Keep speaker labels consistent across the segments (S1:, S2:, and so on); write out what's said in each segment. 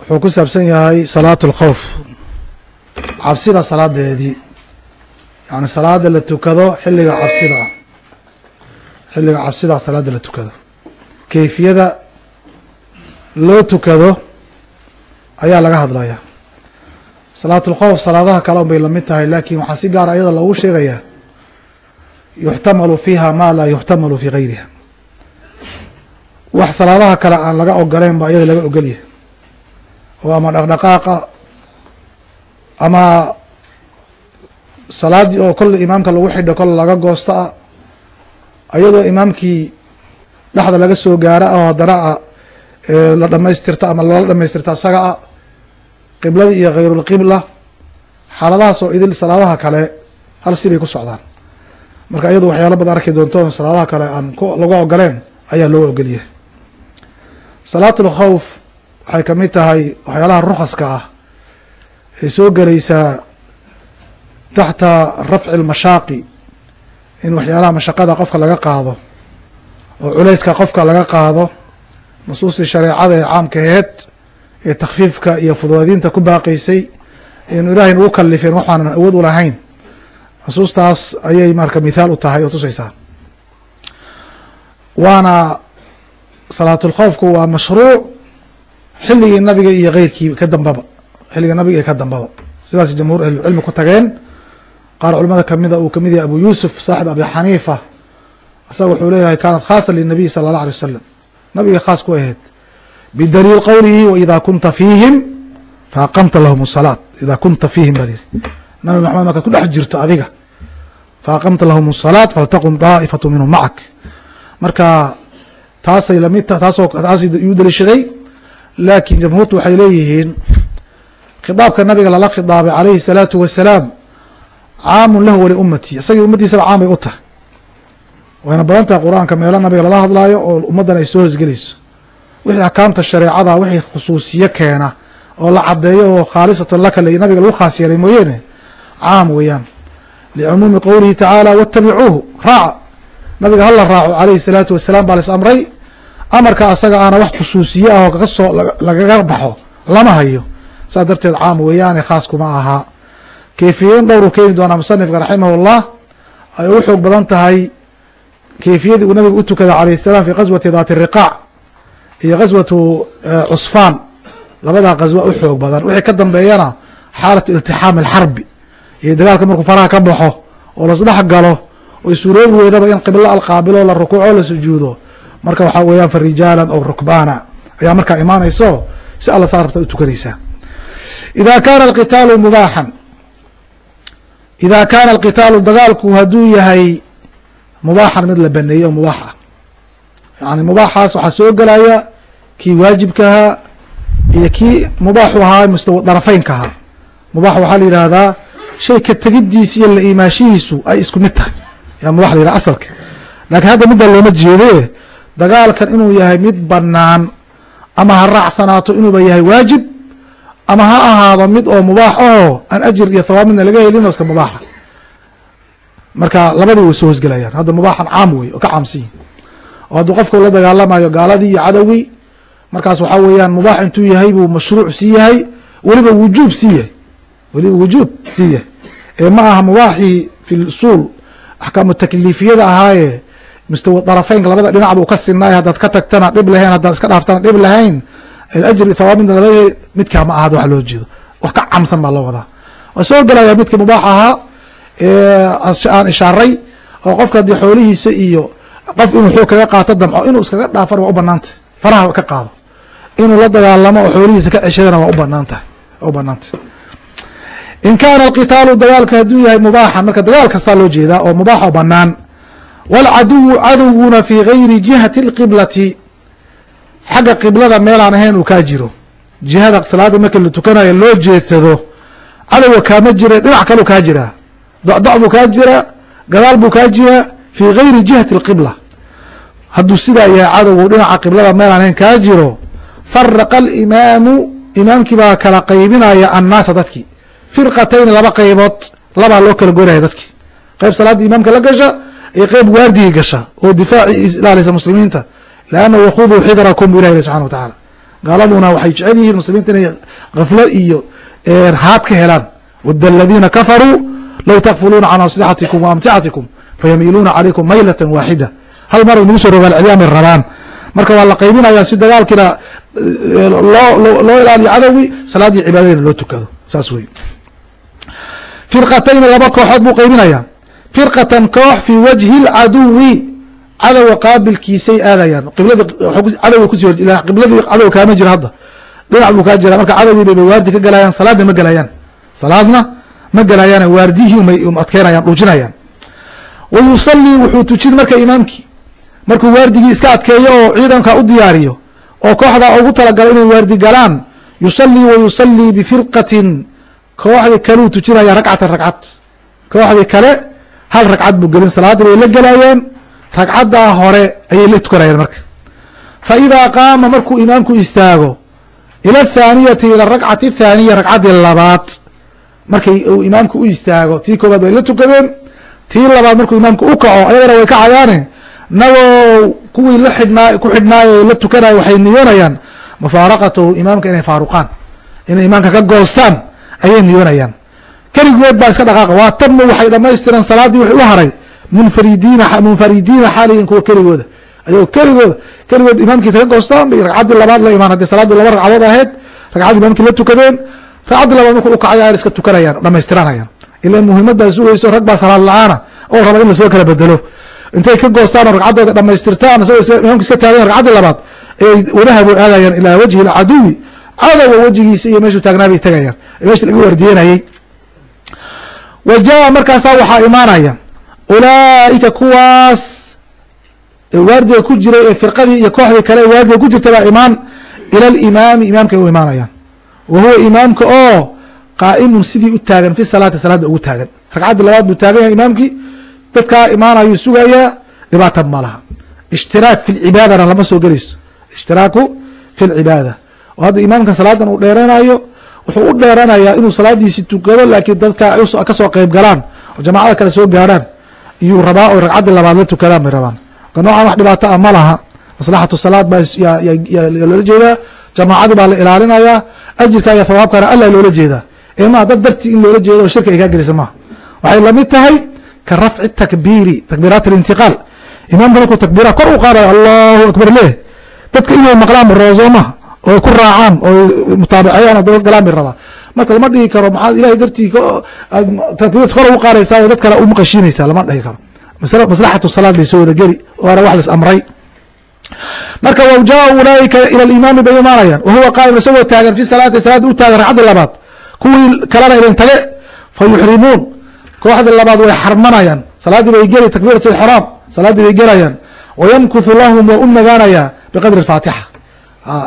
S1: wuxuu ku saabsan yahay salaat اlkhawf cabsida salaadeedii. Yani salaada la tukado xilliga cabsida. Ah xilliga cabsida salaada la tukado. Kayfiyada loo tukado ayaa laga hadlayaa. Salaat اlkhawf salaadaha kale un bay la mid tahay laakiin waxaa si gaara iyada loogu sheegayaa yuxtamalu fiiha ma laa yuxtamalu fi gayriha. Wax salaadaha kale aan laga ogoleyn ba iyada laga ogolyahay oo ama dhaqdhaqaaqa ama salaaddii oo kolle imaamka lagu xidho kolle laga goosto ah iyadoo imaamkii dhexda laga soo gaara ah oo haddana ah la dhamaystirta ama lala dhamaystirta isaga ah qibladii iyo khayrulqibla xaaladahaas oo idil salaadaha kale hal sibay ku socdaan. Marka iyadu waxyaalo badan arki doonto salaadaha kale aan lagu ogoleen ayaa loo ogolyahay. Salaat ulkhawf waxay ka mid tahay waxyaalaha rukaska ah ay soo gelaysaa taxta rafci اlmashaaqi in waxyaalaha mashaqada qofka laga qaado oo culayska qofka laga qaado nusuustii shareecada ee caamkaheed ee takfiifka iyo fuduudinta ku baaqaysay inu ilaahay nagu kalifeen waxaanan awood u lahayn. Nusuustaas ayay marka mithaal u tahay oo tusaysaa. Waana salaatulkhawfku waa mashruuc xilligii nabiga iyo keyrkii ka dambaba xilliga nabiga iyo ka dambaba. Sidaas jamhuur ahlulcilmi ku tageen. Qaar culimada kamida uu ka mid yahay abu yuusuf saaxib abi xaniifa. Isaga wuxuu leeyahay kaanat khaasa linabiy sala allah alay wasalam nabiga khaas ku ahayd. Bidaliil qowlihi waida kunta fiihim faaqamta lahum salaat. Ida kunta fiihim baa lihi nabi maxamed markaad ku dhex jirto adiga faaqamta lahum salaat faltaqum daa'ifatu minhum macak marka taasay la mid ta taasoo taasay iyu daliishaday laakiin jamhuurtu waxay leeyihiin khidaabka nabiga lala khidaabay calayhi الsalaatu wasalaam caamun lahu waliummati isagii ummaddiisaba caam bay u tahay. Wayna badan tahay qur'aanka meelo nabiga lala hadlaayo oo ummaddan ay soo hosgelayso. Wixii axkaamta shareecada wixii khusuusiye keena oo la caddeeyo oo khaalisatan laka nabiga lagu khaas yeelay mooyeene caam weeyaan. Licumuumi qowlihi tacaala watabicuuhu raaca nabiga hala raaco calayhi salaatu wasalaam baa lais amray amarka asaga aana wax khusuusiye ah oo kaga soo lagaga baxo lama hayo. Saas darteed caam weeyaane khaas kuma ahaa kayfiyayn dhowru keeni doonaa musanifka raximahullah ay ugu xoog badan tahay kayfiyadii uu nabiga u tukada calayh salaam fi qaswati daati riqaac iyo qaswatu cusfaan. Labadaa qaswa u xoog badan. Wixii ka dambeeyana xaalatu iltixaami alxarbi iyo dagaalka markuu faraha ka baxo oo lasdhex galo oy suuroobi weydaba in qiblo alqaabilo la rukuuco la sujuudo marka waxaa weeyaan fa rijaalan aw rukbaana. Ayaa markaa imaanayso si alla saa rabta u tukanaysaa ida kaana alqitaalu mubaaxan. Ida kaana alqitaalu dagaalku hadduu yahay mubaaxan mid la baneeyey oo mubaax ah. Yani mubaaxaas waxaa soo gelaya kii waajibkahaa iyo kii mubaaxu ahaa mustawa darafeynkahaa mubaax waxaa la yidhaahdaa shay ka tegidiis iyo la imaashihiisu ay isku mid tahay. Yaa mubax la yidhaha asalka. Laakiin hadda midda looma jeede dagaalkan inuu yahay mid banaan ama ha raacsanaato inuuba yahay waajib ama ha ahaado mid oo mubaax oo aan ajir iyo thawaab midna laga helin iska mubaaxa. Marka labadii way soo hosgelayaan. Hadda mubaaxan caam wey oo ka caamsiyi oo hadduu qofku la dagaalamayo gaaladii iyo cadowgii markaas waxaa weeyaan mubaax intuu yahay buu mashruuc sii yahay weliba wujuub sii yahay. Weliba wujuub sii yahay. Ee ma aha mubaaxii fi usuul axkaamu takliifiyada ahaaye mustawa darafeynka labada dhinac buu ka sinaay haddaad ka tagtana dhib lahayn haddaad iska dhaaftana dhib lahayn ajri thawaab midna laga heli midkaa ma ahad wax loo jeedo. Wax ka camsan baa loo wadaa. Waa soo gelaya midkii mubaax ahaa aan ishaaray oo qofka haddii xoolihiisa iyo qof inuu xoog kaga qaato damco inuu iskaga dhaafana waa u banaantah faraha ka qaado. Inuu la dagaalamo oo xoolihiisa ka ceshadana waa u bannaan tahay. Waa u banaantah in kaana alqitaalu dagaalka hadduu yahay mubaaxan marka dagaal kastaa loo jeedaa oo mubaax oo banaan waalcaduwu cadowguna fi gayri jihati اlqiblati xagga qiblada meelaan ahayn uu kaa jiro jihada salaada marka la tukanayo loo jeedsado cadowga kaama jira dhinac kaleu kaa jiraa docdoc buu kaa jiraa gadaal buu kaa jiraa fi gayri jihati اlqibla hadduu sidaa yahay cadowgu dhinaca qiblada meelaan ahayn kaa jiro faraqa alimaamu imaamkii baa kala qaybinaya annaasa dadkii firqatayni laba qaybood labaa loo kala goynaya dadkii qayb salaada imaamka la gasha iyo qayb waardigii gasha oo difaaci ilaalisa muslimiinta lannahu yakhuduu xidrakum bu ilah yh subxana wa tacaala. Gaaladuna waxay jecel yihiin muslimiinta inay khaflo iyo haad ka helaan. Wada aladiina kafaruu low takfuluuna can aslixatikum wa amticatikum fayamiiluuna calaykum maylatan waaxida. Hal mar ay nagu soo rogaal celyaamay rabaan. Marka waa la qaybinayaa si dagaalkiina loo ilaaliyo cadowgii salaadii cibaadadina loo tukado. Saas wey firqatayni laba kooxood buu qaybinayaa firqatan koox fii wajhi lcaduwi cadowga qaabilkiisay aadayaan. Qibladii cadow kaama jira hadda. Dhinac buu kaa jira. Marka cadowgii bayba waardi ka galayaan salaadna ma gelayaan salaadna ma gelayaan waardihii umay adkeynayaan dhuujinayaan wa yusalii wuxuu tujin marka imaamkii. Markuu waardigii iska adkeeyo oo ciidanka u diyaariyo oo kooxda ugu talagalo inay waardi galaan yusalii wa yusalii bifirqatin kooxdii kaleu tujinaya ragcatan ragcad kooxdii kale hal ragcad buu gelin salaaddii bay la gelayeen ragcaddaa hore ayay la tukanayeen marka. Fa idaa qaama markuu imaamku istaago ila athaaniyati ila arakcati athaaniya ragcaddii labaad markay uu imaamku u istaago tii koobaad way la tukadeen tii labaad markuu imaamku u kaco ayagana way kacayaane nagow kuwii la xidhnaa ku xidhnaayo la tukanayo waxay niyoonayaan mufaaraqatahu imaamka inay faaruqaan inay imaamka ka goostaan ayay niyoonayaan keligood baa iska dhaqaaqa waa tanmu waxay dhamaystireen salaaddii wixii u haray. Munfaridiina munfaridiina xaalihin kuwa keligooda. Ayagoo keligooda keligood imaamkiisa ka goostaan bay ragcaddii labaad la imaan. Haddii salaaddii laba ragcadood ahayd ragcaddii imaamkii la tukadeen ragcaddii labaad markuu ukacay ayar iska tukanayaan dhamaystiranayaan ilan muhiimad baa sugayso rag baa salaad la'aana oo raba in la soo kala bedelo. Intay ka goostaan oo ragcaddooda dhamaystirtaan isagoo imaamka iska taagayan ragcaddii labaad ayay wadahabu aadayaan ilaa wajhi lcaduwi cadowga wejigiisa iyo meeshuu taagnaa bay tegayaan meesha laga wardiyenayey wa jaa markaasaa waxaa imaanaya ulaa'ika kuwaas waardiga ku jiray ee firqadii iyo kooxdii kale ee waardiga ku jirta baa imaan ila alimaami imaamkay u imaanayaan wa huwa imaamka oo qaa'imun sidii u taagan fi salaati salaadda ugu taagan ragcaddii labaad buu taagan yahay imaamkii dadkaa imaanayuu sugayaa dhibaata ma laha ishtiraak fi lcibaadana lama soo gelayso ishtiraaku fi lcibaada oo hadda imaamka salaadan uu dheeranayo wuxuu u dheeranayaa inuu salaadiisi tukado laakiin dadka ka soo qeyb galaan oo jamaacada kale soo gaarhaan iyuu rabaa oo ragcaddii labaad la tukadaan bay rabaan. Marka noocan wax dhibaato ah ma laha. Maslaxatu salaad baa loola jeedaa jamaacadii baa la ilaalinayaa ajirka iyo thawaabkana alla loola jeedaa. Ee maa dad dartii in loola jeedo oo shirka ay kaa gelisa maaha waxay la mid tahay ka rafci takbiiri takbiiraat alintiqaal. Imaamka markuu takbiiraha kor u qaadayo allahu akbar leh. Dadka inay maqlaan rooso maha oo ku raacaan oo mutaabaceyaan oo bay rabaa. Marka lama dhihi karo maxaad ilahay dartii takbiirta kor ugu qaadaysaa oo dad kale u lama dhihi karo. Maslaxatu salaad bay soo wada geli waana wax las amray. Marka w jaa ulaaika ila imaami bay imaanayaan. Wahuwa qaa'im isagoo taagan fi salaati salaada u taagan ragcaddi labaad. Kuwii kalena idin tage fa kooxdii labaad way xarmanayaan. Salaaddii bay geli takbiirat ixraam salaaddii bay gelayaan. Wayamkuthu lahum waa u nagaanayaa biqadri faatixa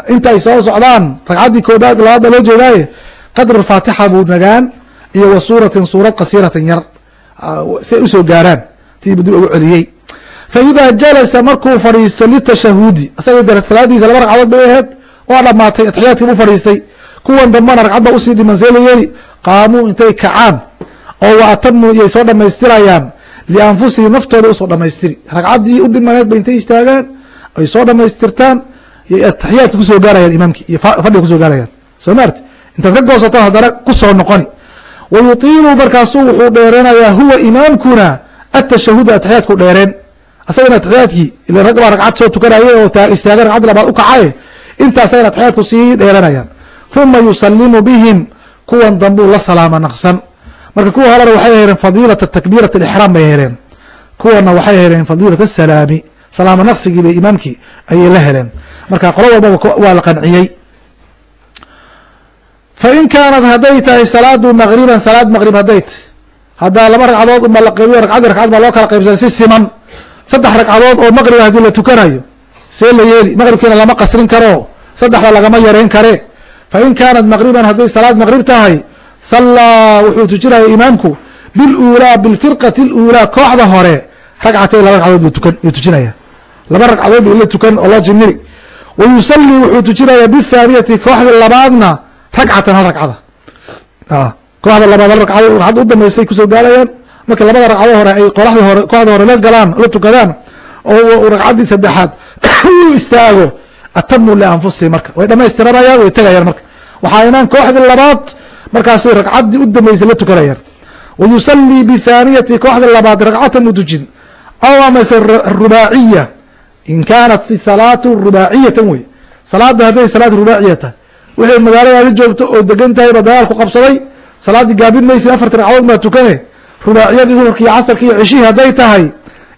S1: inta ay soo socdaan ragcaddii koobaad labaad baa loo jeedaaye qadr faatixa buu nagaan iyo wa suuratin suurad qasiiratin yar si ay u soo gaaraan tii dib ugu celiyey. Fa jalasa markuu fadhiisto litashahudi isaga salaadiisa laba ragcadood bay aheyd waa dhamaatay atixiyaadkii buu fadhiistay kuwan dambana ragcad ba u sii dhiman see la yeeli qaamuu intay kacaan oo wa atamuu iyay soo dhamaystirayaan lianfusihim naftooda u soo dhamaystiri ragcaddii u dhimaneed bay intay istaagaan ay soo dhamaystirtaan yay atixiyaadka ku soo gaarayaan imaamkii iyo fadhiga ku soo gaarayaan. Soo maarti intaad ka goosato haddana ku soo noqoni. Wa yutiilu markaasuu wuxuu dheeranayaa huwa imaamkuna atashahuda atixiyaadku dheereen. Asagana atixiyaadkii ila rag baa ragcad soo tukanaya oo istaagan ragcaddi labaad u kacaye inta asagana atixiyaadku sii dheeranayaan. Huma yusalimu bihim kuwan dambuu la salaama naqsan. Marka kuwa horena waxay heleen fadiilata takbiirat alixraam bay heleen. Kuwana waxay heleen fadiilat asalaami salaamo naqsigii bay imaamkii ayay la heleen. Marka qolo walbaba waa la qanciyey. Fain kaanat hadday tahay salaadu maqriban salaad maqrib hadday tahy haddaa laba ragcadood unba la qaybiyo ragcaddi ragcad baa loo kala qaybsaday si siman. Saddex ragcadood oo maqriba haddii la tukanayo see la yeeli maqribkiina lama qasrin karo saddexda lagama yareyn kare. Fain kaanat maqriban hadday salaad maqrib tahay sallaa wuxuu tujinaya imaamku biluulaa bilfirqati اluulaa kooxda hore ragcatay laba ragcadood buu tukan yuu tujinaya laba ragcadood buu tukan oo loo jimiri. Wa wuxuu tujinaya bithaaniyati kooxda labaadna ragcatan hal ragcada. Kooxda labaad hal ragcado ragcadda u ku soo gaarayaan marka labada ragcado hore ay qoraxdii hore kooxda hore la galaan la tukadaan oo ragcaddii saddexaad uu istaago atamuu lianfusihim marka. Way dhamaystiranayaan way tegayaan marka. Waxaa imaan kooxdii labaad markaasay ragcaddii u la tukanayaan wa bithaaniyati kooxdii labaad ragcatan mu tujin. Aw amase rubaaciya in kaanat salaatu rubaaciyatan wey salaada hadday salaad rubaaciya tahay wixii magaaladaadi joogto oo degan tahay ba dagaal ku qabsaday salaaddii gaabin maysa afarti ragcadood maa tukane rubaaciyadii duhurki iyo ceshihii hadday tahay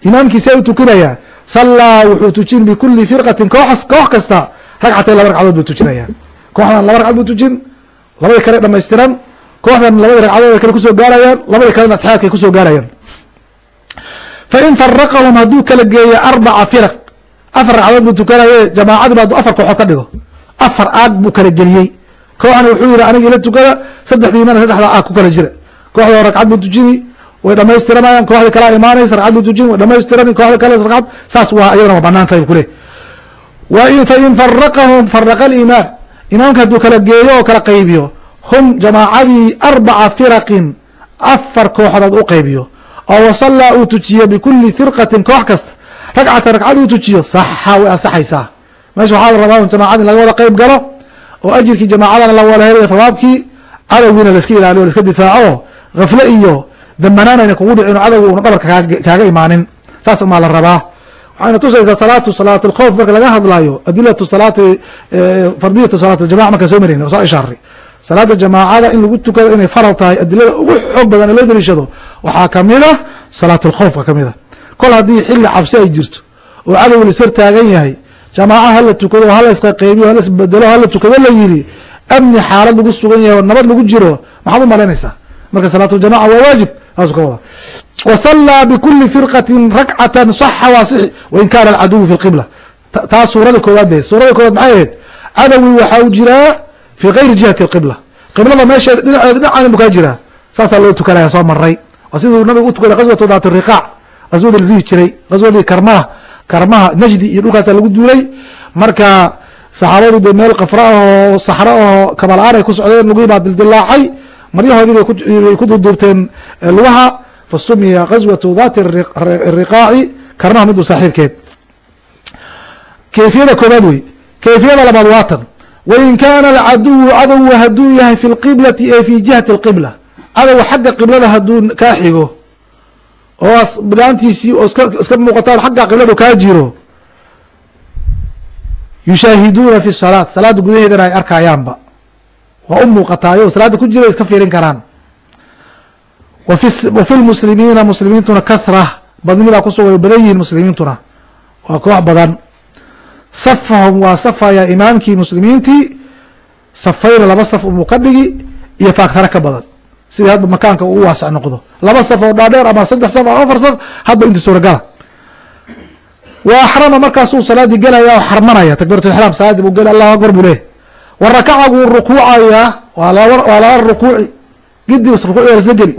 S1: imaamkiisee u tukinayaa sallaa wuxuu tujin bikuli firqatin koox koox kasta ragcatayn laba ragcadood buu tujinaya kooxdan laba ragcad buu tujin labadii kale dhamaystiran kooxdan labadii ragcadood kale ku soo gaarayaan labadii kalena atixaadka ku soo gaarayaan fain faraqahum hadduu kala geeyo arbaca firaq afar ragcadood buu tukanaye jamaacadii ba afar kooxood ka dhigo. Afar aag buu kala geliyey. Kooxna wuxuu yihi aniga ila tukada saddexdiinana saddexda aag ku kala jira. Kooxda ragcad buu tujini way dhamaystiranayaan kooxda kalea imaanaysa ragcad buu tujini way dhamaystirani kooxda kale ragcad saas waa iyadana waa bannaan tahay kule fain faraqahum faraqa alimaam imaamka hadduu kala geeyo oo kala qaybiyo hum jamaacadii arbaca firaqin afar kooxdood u qaybiyo. Oo wasallaa uu tujiyo bikuli firqatin koox kasta ragcatan ragcad uu tujiyo. Saxa way ansaxaysaa. Meesha waxaa la rabaa un jamaacad in laga wada qayb galo oo ajirkii jamaacadana la wada helayo thawaabkii cadowgiina laiska ilaaliyo laiska difaaco hafle iyo damanaan ayna kugu dhicin cadowga una dhabarka kaaga imaanin. Saas umaa la rabaa. Waxayna tusaysaa salaatu salaat alkhowf marka laga hadlayo adilatu salaati fardiyatu salaat aljamaca markaan soo marayna saa ishaaray salaada jamaacada in lagu tukado inay faral tahay adilada ugu xoog badan loo daliishado waxaa ka mid a salaat alkhowfka ka mid a kol haddii xilli cabsi ay jirto oo cadow lais hortaagan yahay jamaaca hala tukado hala isqaqeybiyo hala isbedelo hala tukado la yidhi amni xaalad lagu sugan yahay oo nabad lagu jiro maxaad u malaynaysaa? Marka salaatuljamaca waa waajib saasuu ka wada. Wasallaa bikuli firqatin rakcatan saxa waasixi wain kaana alcaduwu fi lqibla taas suurada koowaad be suurada koowaad maxay ahayd? Cadowii waxaa u jiraa fi gayri jihati alqibla. Qiblada meesheed dhinaceed dhinacan bu kaa jiraa. Saasaa loo tukanaya soo maray. Waa siduu nabigu u tukaday qaswatu daat riqaac qaswadii la dhihi jiray qaswadii karmaha karmaha najdi iyo dhulkaasa lagu duulay. Marka saxaabadu dee meel kafra ahoo saxro ahoo kabala-aan ay ku socdeen lugihii baa dildilaacay maryahoodii bay ku duuduubteen lugaha. Fa sumiya qaswatu dati riqaaci karmaha midu saaxiibkeed. Kayfiyada koobaad wey. Kayfiyada labaad waatan wain kaana alcaduwu cadowa hadduu yahay fi lqiblati ee fi jihati alqibla. Cadowa xagga qiblada hadduu kaa xigo oo banaantiisii oo iska muuqataan xagga qibladu kaa jiro. Yushaahiduuna fi salaat salaada gudaheedana ay arkayaanba. Waa u muuqataayo salaada ku jira iska fiirin karaan. Wa fi lmuslimiina muslimiintuna kahra badni baa kusuga badan yihiin muslimiintuna. Waa koox badan. Safahum waa safaya imaamkii muslimiintii. Safayna laba saf umuu ka dhigi iyo faaktare ka badan sidii hadba makaanka uu waasac noqdo. Laba saf oo dhaadheer ama saddex saf ama afar saf hadba inta suuragala. Wa axrama markaasuu salaadii gelaya oo xarmanaya takbiratixraam salaadii buu geli allahu akbar buu leeyahy wa rakaca wuu rukuucayaa waa laba rukuuci. Gidi rukuucda lasla geli.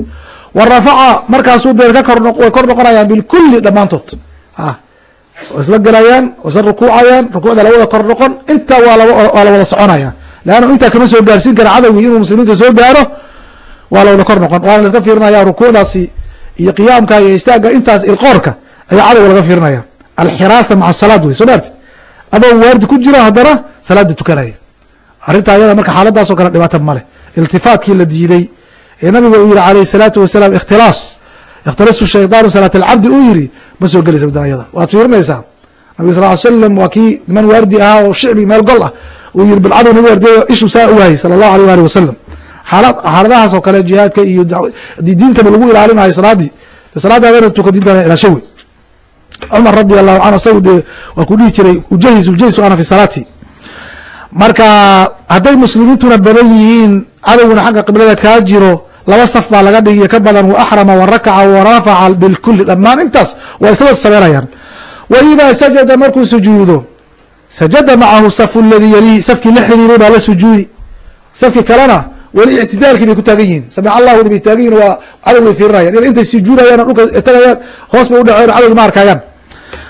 S1: Wa rafaca markaasuu dee ka korway kor noqonayaan bilkuli dhammaantood. A isla gelayaan isla rukuucayaan rukuucda lawada kor noqon intaa waa waa la wada soconaya leanna intaa kama soo gaarsiin kara cadowgii inuu muslimiinta soo gaaro waa lowna kor noqon. Waana laska fiirinaya rukuucdaasi iyo qiyaamka iyo istaaga intaas ilqoorka ayaa cadowga laga fiirinaya alxiraasa maca salaad wey soo maarti? Adoo waardi ku jira haddana salaada tukanaya. Arrinta ayada marka xaaladaasoo kale dhibaato male iltifaatkii la diiday ee nabiga uu yidhi calayhi salaatu wasalaam ikhtilaas ikhtilaasu shaydaanu salaat alcabdi uu yidhi ma soo gelaysa badan ayada waad fiirinaysaa nabiga sal l slam waa kii niman waardi ahaa oo shicbi meel gol ah. Uu yidhi bilcaduu nagu waardiyayo ishuu saa u waayey sala allahu aleyh waali wasalam xaalad xaaladahaas oo kale jihaadka iyo diintaba lagu ilaalinayo salaadii salaadaadana tuka diintaada ilaasho wey cumar radi allahu canhu isagu dee waa ku dhihi jiray ujahis ujahis ana fi salaati. Marka hadday muslimiintuna badan yihiin cadowguna xagga qiblada kaa jiro laba saf baa laga dhigiyo ka badan wa axrama wa rakaca wa rafaca bilkuli dhammaan intaas waa isla sameynayaan wa idaa sajada markuu sujuudo sajada macahu safu ladii yalihi safkii la xiriiray baa la sujuudi. Safkii kalena weli ictidaalkii bay ku taagan yihiin. Samic allahudi bay taagan yihiin waa cadow way fiirinayaan ila intay sujuudayaan dhulka tagayaan hoos bay udhaceen cadowgi ma arkayaan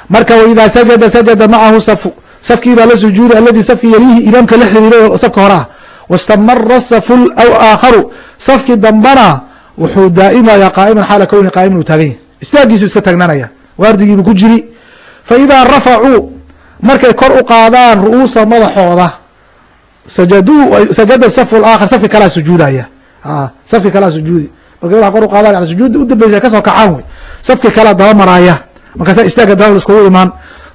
S1: marka wa idaa sajada sajada macahu safu. Safkii baa la sujuuday aladii safkii yalihi imaamka la xiriiray oo safka hore ah. Wastamara safu aw aakharu. Safkii dambana wuxuu daa'imaya qaa'iman xaala kowni qaa'iman uu taagan yahy istaagiisu iska taagnaanaya. Waardigiibuu ku jiri. Fa idaa rafacuu. Markay kor u qaadaan ru'uusa madaxooda sajada laakhar safki kalaa sujuudaya. Safki kalaa sujuudi. Madaxa kor u qaadaan yani sujuudda u dambeysa ka soo kacaan wey. Safki kalaa daba maraaya. Markaasa istaaga daba iskugu imaan.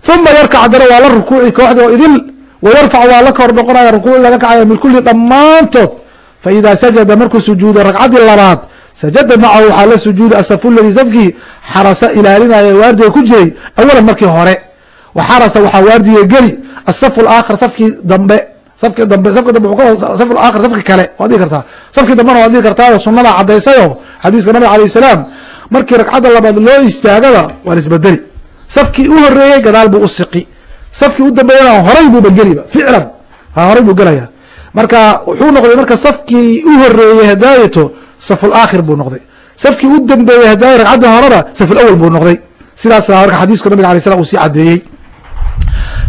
S1: Uma yarkac haddana waa la rukuuci kooxda oo idil wayarfac waa la kor noqonaya rukuuci laga kacaya min dhammaantood. Faida sajada markuu sujuudo ragcaddii labaad sajada macahu waxaa la sujuuda asafu ladii safkii xarasa ilaalinaya waardiga ku jiray awalan markii hore. Wa xarasa waxaa waardiga geli asafu laakhar safkii dambe safki dambe safki dambe saf laakhar safki kale waad dhihi kartaa. Safkii dambena waad dhihi kartaa sunada cadaysayo xadiiska nabiga alayh salaam markii ragcadda labaad loo istaagaba waa la isbedeli. Safkii u horeeyey gadaal buu u siqi. Safkii u dambeeyana horay buuba geliba ficlan. Horay buu gelaya marka wuxuu noqday marka safkii u horeeyey hadaayato safulaakhir buu noqday. Safkii u dambeeyey hadaaya ragcaddi horena safulawal buu noqday. Sidaas marka xadiisku nabiga alay slam uu sii cadeeyey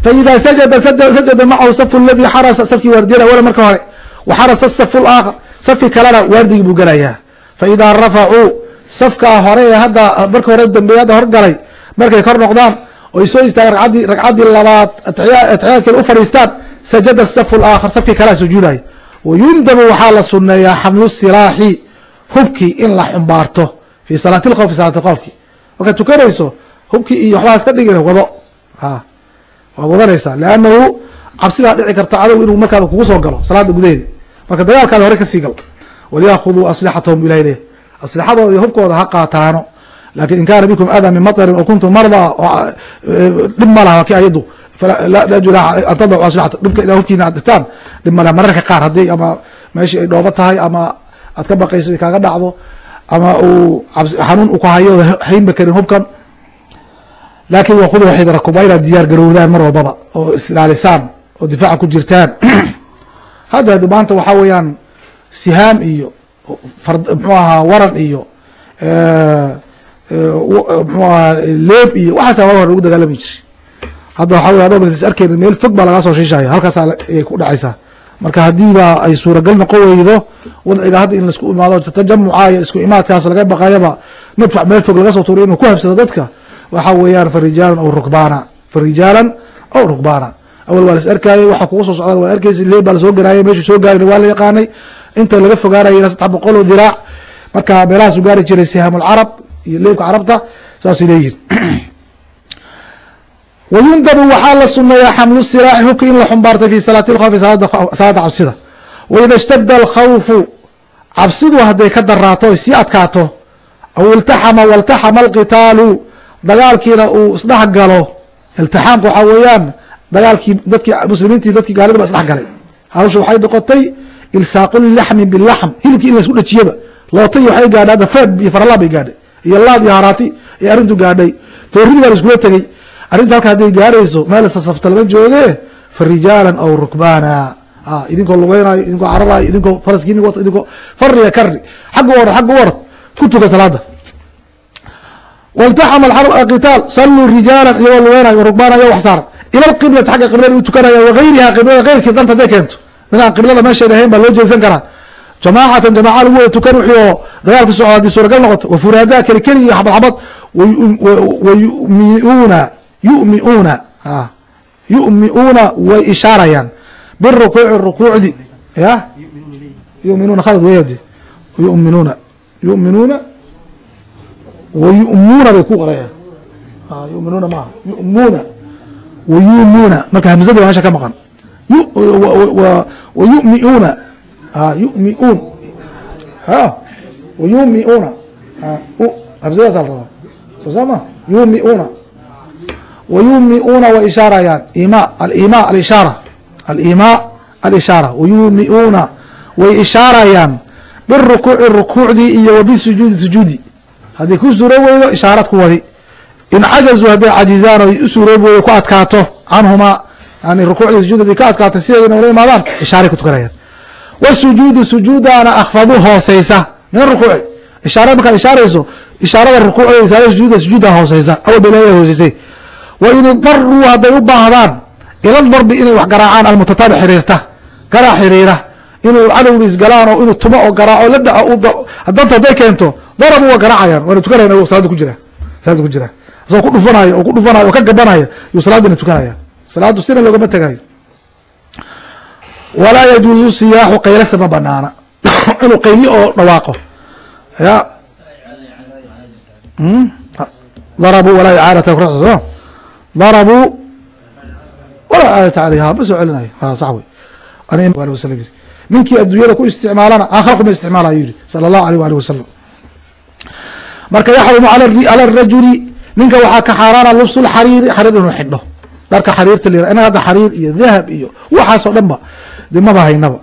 S1: faida sajada sajada macahu safu ladii xarasa safkii waardiyana awala marka hore wa safu laakhar safkii kalena waardigii buu gelayaa faidaa rafacuu safkaa hore ee hadda marka hore dambeeye hadda horgalay markay kor noqdaan oy soo istaagaan ragcaddii ragcaddii labaad atixiyaadkeeda u fadhiistaan sajada safu laakhar safkii kalea sujuuday wayundabu waxaa la suneeyaa xamlu silaaxi hubkii in la xumbaarto fi salaati lkhowf salaati lkhowfki markaad tukanayso hubkii iyo waxbaa iska dhigin wado. A waad wadanaysaa leannahu cabsi dhici karta cadow inuu markaaba kugu soo galo salaada gudaheeda marka dagaalkaada hore ka sii gal walyakhuduu aslixatahum ilah leh aslixadooda iyo hubkooda ha qaataano. Lakin in kaana bikum adaa min maطrin oo kuntum mardaa dhib ma laha ki ayadu laa junaaxa an tadacu aslixata dhibka ila hubkiina aad dhigtaan dhib ma laha. Mararka qaar haddii ama meeshii ay dhoobo tahay ama aad ka baqayso kaaga dhacdo ama uu xanuun u ka hayo haynba karin hubkan laakin wakudu xidраkum waa inaad diyaar garowdaan mar walbaba oo isilaalisaan oo difaaca ku jirtaan. Hadda ad maanta waxaa weeyaan sihaam iyo mxuu ahaa waran iyo mxuu ahaa leeb iyo waxaasa war hore lagu dagaalami jiray. Hadda waxaa wey adoo is arkeyna meel fog baa lagaa soo shiishaya halkaas ayay ku dhacaysaa. Marka haddiiba ay suuragal noqon weydo wadciga hadda in la isku imaado tajamuca iyo isku imaadkaas laga baqayaba madfac meel fog laga soo tuuriyo inuu ku habsado dadka waxa weeyaan farijaalan aw rukbaana. Farijaalan aw rukbaana. Awal waa las arkayay waxa kugu soo socda waa arkeysa leeb baa la soo garaayay meeshu soo gaarina waa la yaqaanay. Inta laga fogaanaya saddex boqol oo diraac marka meelahaasu gaari jiray sihaam alcarab iyo leebka carabta saasay leeyihiin wayundabu waxaa la suneeyaa xamlu silaaxi hubka in la xumbaartay fi salaati lkhawfi salaada cabsida. Waida ishtadda alkhawfu cabsidu hadday ka daraato ay sii adkaato. Aw iltaxama waltaxama alqitaalu dagaalkiina uu isdhex galo iltixaamka waxaa weeyaan dagaalkii dadkii muslimiintii dadkii gaalida ba isdhex galay. Hawsha waxay noqotay ilsaaqu laxmi bilaxm hilibkii in la isku dhajiyaba lootay waxay gaadhay hadda feed iyo faralaa bay gaadhay iyo laad iyo haraati ee arrintu gaadhay. Tooridii baa laiskula tegey. Arrinta halka hadday gaarayso meel sasafta lama jooge fa rijaalan aw rukbaana. Idinkoo lugeynayo idinkoo cararayo idinkoo faraskiini wato idinkoo fariya kari xagga warad xagga warad ku tuka salaada waltaxama qitaal saluu rijaala iyagoo lugeynayo rukbaana iyo wax saaran ila lqiblati xagga qiblada u tukanaya wagayriha qiblada keyrkii danta haday keento midaan qiblada meeshayn ahayn baa loo jeesan karaa jamaacatan jamaca lagu wada tukan wixii oo dagaalka socda haddii suuragal noqoto wafuraada keli keli iyo xabad xabad wayumiuna yumiuuna yumiuuna way ishaarayaan birukuuci rukuucdi ya yuminuuna khalad weyadi yuminuuna wayumuna bay ku qorayaan yuminuuna maaha yumuna wayumuna marka hamzadii meesha ka maqan wayumiuuna yumiuun wayumiuuna hamzadaasa la rabaa soo saa ma yumiuuna wayumiuuna way ishaarayaan ima alima alishaara alima alishaara wayumiuuna way ishaarayaan birukuuci rukuucdii iyo wabisujuudi sujuudi hadday ku suuro weydo ishaarad ku wadi. In cajazuu hadday cajizaan o u suuroobi weydo ku adkaato canhumaa yani rukuucdii sujuud hadday ka adkaato sideedina ula imaadaan ishaaray ku tukanayaan. Wasujuudu sujuudaana akfadu hooseysa min arukuuci ishaarad markaad ishaarayso ishaarada rukuucda ishaarada sujuuda sujuudda hooseysa awal bay leeyahay hooseysay wa in idaruu hadday u baahdaan ila darbi inay wax garaacaan almutataabic xiriirta garaac xiriira. Inuu cadowga isgalaan oo inuu tumo oo garaaco la dhaco danta hadday keento darabu waa garaacayaan waana tukanayna salaada ku jira salaada ku jira. Isagoo ku dhufanayo oo ku dhufanayo oo ka gabanaya yuu salaadina tukanaya. Salaadu sina loogama tegayo walaa yajuuzu siyaaxu qaylasa ma banaana. Inuu qayliyo oo dhawaaqo. Ya. Darabuu walaa icaanata kurasa darabuu walaa icaanata aleyha ma soo celinayo. Ha sax wey. Ani ali wasalam yiri ninkii adduunyada ku isticmaalana aakhirku ma isticmaalayo yiri sala allahu aleyh waali wasalam marka yaxrumu cala rajuli ninka waxaa ka xaaraana lubsul xariiri xariir inuu xidho. Dharka xariirta la inaga hadda xariir iyo dahab iyo waxaasoo dhan ba haynaba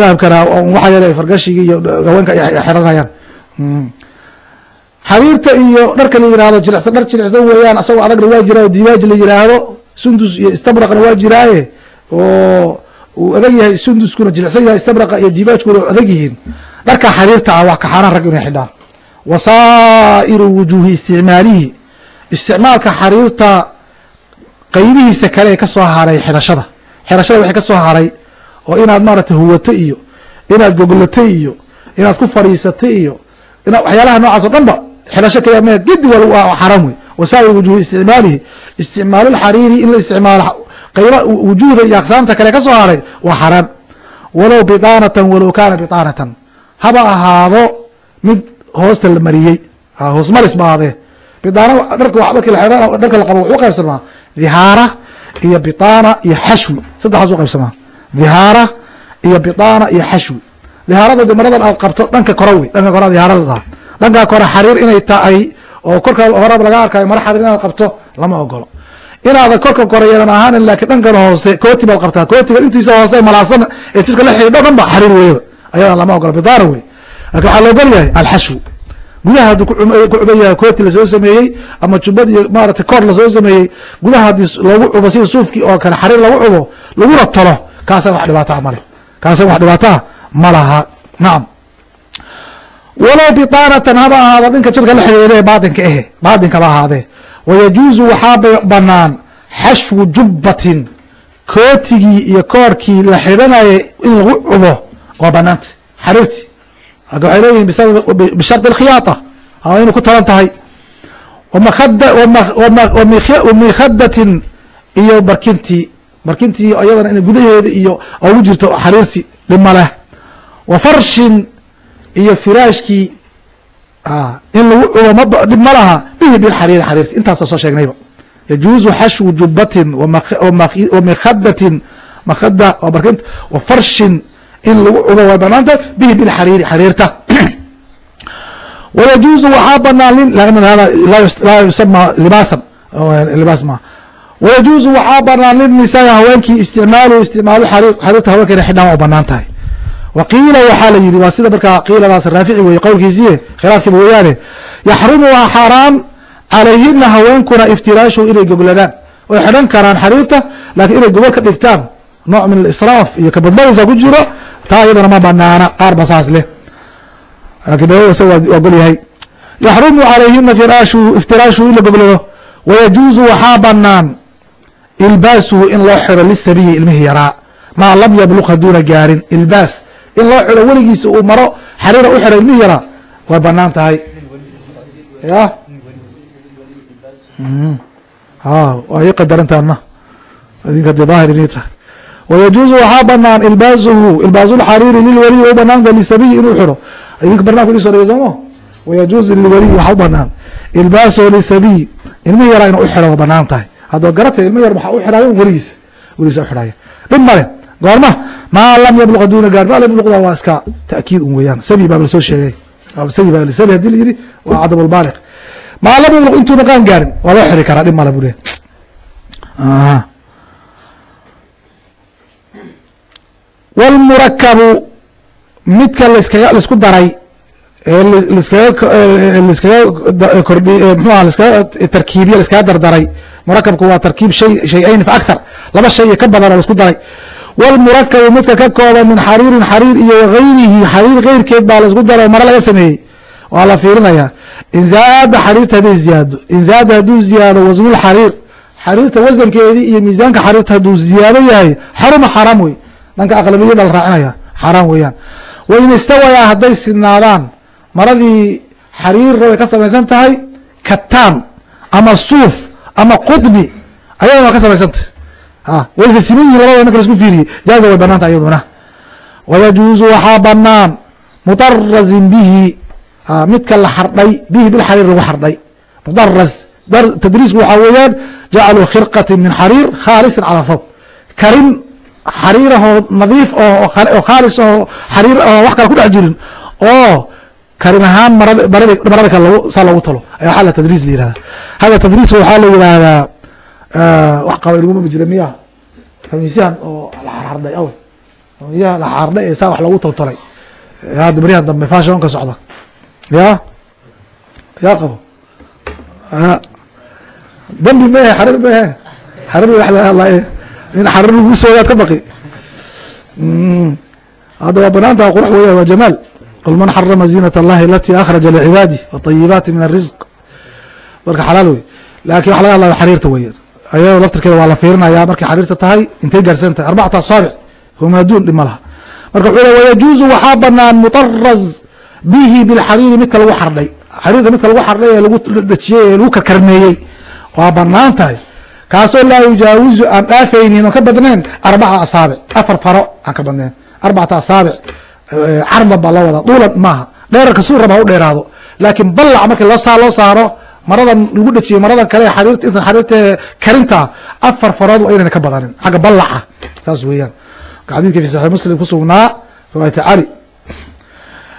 S1: dahabkana waxaa yeele fargashigi iyo haweenka ay xiranayaan. Xariirta iyo dharka la yiraahdo jilicsan dhar jilicsan weeyaan asagoo adagna waa jiraa dibaaj la yiraahdo sundus iyo istabraqna waa jiraaye oo uu adag yahay sunduskuna jilicsan yahay istabraqa iyo dibaajkuna adag yihiin. Dharka xariirta ah waa ka xaaraan rag inay xidhaan wasaa'iru wujuuhi isticmaalihi. Isticmaalka xariirta qaybihiisa kale ee ka soo haray xidhashada. Xidhashada waxay ka soo haray oo inaad maaragtay huwato iyo inaad goglatay iyo inaad ku fadhiisatay iyo waxyaalaha noocaas o dhan ba xidhasho kaya me gedi waa xaram wey wasaa'ir wujuuhi isticmaalihi. Isticmaalulxariiri in la isticmaalo qayba wujuuhda iyo aqsaamta kale ka soo haray waa xaraan walow bidaanatan walow kaana bidaanatan. Haba ahaado mid hoosta la mariyey hoos maris ba ahaadee bidaana dharka la qabo wuxuu qaybsamaa dhihaara iyo bidaana iyo xashwi. Saddexaas u qaybsamaa. Dhihaara iyo bidaana iyo xashwi. Dhihaarada de aad qabto dhanka kore wey dhanka kore dhihaarada dhanka kore xariir inay tahay oo korka horaba laga arkayo mara xariir inaad qabto lama ogolo inaada korka kore yeelan ahaan laakiin dhankan hoose kooti baad qabtaa. Kootiga intiisa hoose malaasan ee jiska la xidhiidho dhan ba xariir weyaba ayada lama ogola bidaana wey laakiin waxaa la ogol yahay alxashwi gudaha hadduu ku cuban yahay kooti la soo sameeyey ama jubad iyo maarata koor la soo sameeyey gudaha haddii loogu cubo sida suufkii oo kale xariir lagu cubo laguna tolo kaasa wax dhibaataa male kaasa wax dhibaataa ma laha. Nacam walow bidaanatan haba ahaado dhinka jirka la xidhiidhe baatinka ehe baatinkaba ahaadee wayajuuzu waxaa banaan xashwu jubbatin. Kootigii iyo koorkii la xidhanayay in lagu cubo waa banaanta xariirti laakin waxay leeyihiin bishardi alkhiyaata. A inay ku talan tahay. Wamikhadatin iyo barkintii barkintii iyadana ina gudaheeda iyo ugu jirto xariirti dhibma leh. Wa farshin iyo firaashkii in lagu cubo dhib ma laha. Bihi bilxariiri xariirti intaasa soo sheegnayba. Yajuuzu xashwu jubatin wamikhadatin makhada waa barkinta wa farshin in lagu cubo way bannaan tahay bihi bilxariiri xariirta. Wayajuuzu waxaa banaan laa yusama libaasan libaas ma wayajuuzu waxaa banaan lilnisaai haweenkii isticmaalu isticmaalu xariir xariirta haweenka inay xidhaan waa bannaan tahay. Wa qiila waxaa la yidhi waa sida markaa qiiladaas raafici weye qowlkiisiye khilaafkiiba weeyaane yaxrumu waa xaaraan calayhina haweenkuna iftiraashu inay gogladaan way xidhan karaan xariirta laakiin inay gogol ka dhigtaan nooc min alisraaf iyo kabadbadaysa ku jiro taa iyadana ma banaana qaar ba saas leh laakiin waa gol yahay yaxrumu calayhina firaashu iftiraashu in la goglado wayajuuzu waxaa banaan ilbaasuhu in loo xiro lisabiyi ilmihii yaraa maa lam yabluq haduuna gaarin ilbaas in loo xiro weligiisa uu maro xariira u xiro ilmihii yaraa way bannaan tahay ya waa ii qadarantaana idinka de daahir inii tahay wayajuuzu waxaa banaan ilbaasuhu ilbaasulxariiri lilwaliy way banaanta lisabiyi inuu xiro idinka barnaamka ii soreeya sooma wayajuuzu lilwaliy waxaa u banaan ilbaasuhu lisabiyi ilmihii yaraa inuu u xiro waa bannaan tahay haddaad garatay ilma yar waxaa u xiraayo weligiisa weligiisa uxidhaya dhib male goorma maa lam yabluq haduuna gaar maa lam yabluqda waa iska ta'kiid un weeyaan sabi baa la soo sheegay sabi baa sabi haddii la yidhi waa cadab lbaaliq maa lam yabluq intuuna qaan gaarin waa loo xiri karaa dhib male buu leeyahy wlmurakabu midka la isku daray tarkiibiye laskaga dardaray murakabku waa tarkiib shay shay-ayn fa akthar laba shay ka badan oo la isku daray wlmurakabu midka ka kooban min xariirin xariir iyo wagayrihi xariir keyrkeed baa la isku daray mare laga sameeyey waa la fiirinaya in zaada xariirta hadday ziyaado in zaada hadduu ziyaado wasnulxariir xariirta wasankeedii iyo miisaanka xariirta hadduu ziyaado yahay xaruma xaram wey dhanka aqlabiyada la raacinaya. Xaaraan weeyaan. Wain istawayaa hadday sinaadaan maradii xariirra way ka samaysan tahay kataan ama suuf ama qudni ayadana waa ka samaysantah wayse siman yihiin labada marka la isku fiiriyey jaaza way banaanta iyaduna. Wayajuuzu waxaa banaan mudarazin bihi. Midka la xardhay bihi bilxariir lagu xardhay. Mudaraz tadriisku waxaa weeyaan jacaluu khirqati min xariir khaalisin calaa thawb. Karin xariirahoo nadiif oo khaalis oo xariir oo wax kale ku dhex jirin oo karin ahaan marada kale saa loogu talo. Ayaa waxaa la tadriis la yihahda hada tadriiska waxaa la yihahdaa wax qaba ilguma jira miya? Kamiisyahan oo la xardhay aw kamiisyaha la xardhay ee saa wax loogu toltolay. Hadda baryahan dambe fashonka socda. Ya? Yaa qabo. Dambi mehe xarir mehe. Laga hadlaaye in xarir lagu soogaad ka baqi. Mm. Hadda waa banaanta qurux weya waa jamaal. Qul man xarama ziinat allahi alatii akhraja licibaadi watayibaati min arisq marka xalaal wey laakiin waxa laga hadlaya xariirta weya ayadoo laftirkeeda waa la fiirinaya markay xariirta tahay intay gaarsan tahay. Arbacata asaabic homaaduun dhima laha. Marka wuxuu le wayajuuzu waxaa banaan mutaraz bihi bilxariiri midka lagu xardhay. Xariirta midka lagu xardhay ee lagu dhajiyey ee lagu karkarmeeyey waa bannaan tahay kaasoo laa yujaawizu aan dhaafaynin oo ka badnayn arbaca asaabic afar faro aan ka badnayn arbacata asaabic cardan baa loo wadaa duulan maaha dheerarka suu raba ha u dheeraado laakiin ballac markii loo saa loo saaro maradan lagu dhejiyey maradan kale xariirta xariirta karinta afar farood waa inayna ka badanin xagga ballaca saas weeyaan xadiidka fi saxiix muslim kusugnaa riwaayata cali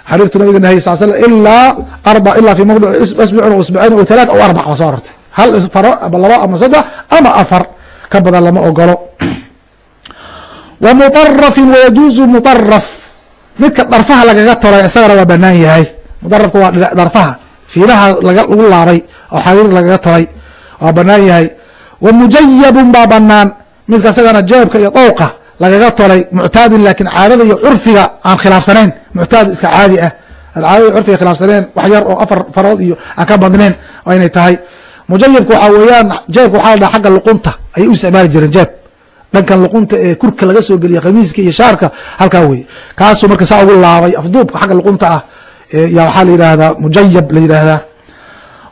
S1: xariirtu nabiga nahyay sal slam ilaa arba ilaa fi mawdic asbicin o isbaciin o talaat aw arbac waa soo arortay hal faro laba ama saddex ama afar ka badan lama ogolo wa muطarafin wayajuuzu muطaraf midka dharfaha lagaga tolay isagana waa banaan yahay. Mudarafka waa dharfaha fiilaha lagu laabay oo xariir lagaga tolay waa banaan yahay. Wa mujayabun baa banaan midka isagana jeebka iyo dowqa lagaga tolay muctaadin laakiin caadada iyo curfiga aan khilaafsanayn muctaad iska caadi ah. Caadada iyo curfiga khilaafsaneen wax yar oo afar farood iyo aan ka badnayn waa inay tahay mujayabka waxaa weeyaan jeebka waxaa la dhaha xagga luqunta ayay u isticmaali jireen jeeb. Dhankan luqunta ee kurka laga soo geliya khamiiska iyo shaarka halkaa weye kaasuu marka saa ugu laabay afduubka xagga luqunta ah yaa waxaa la yidhaahdaa mujayab la yidhaahdaa.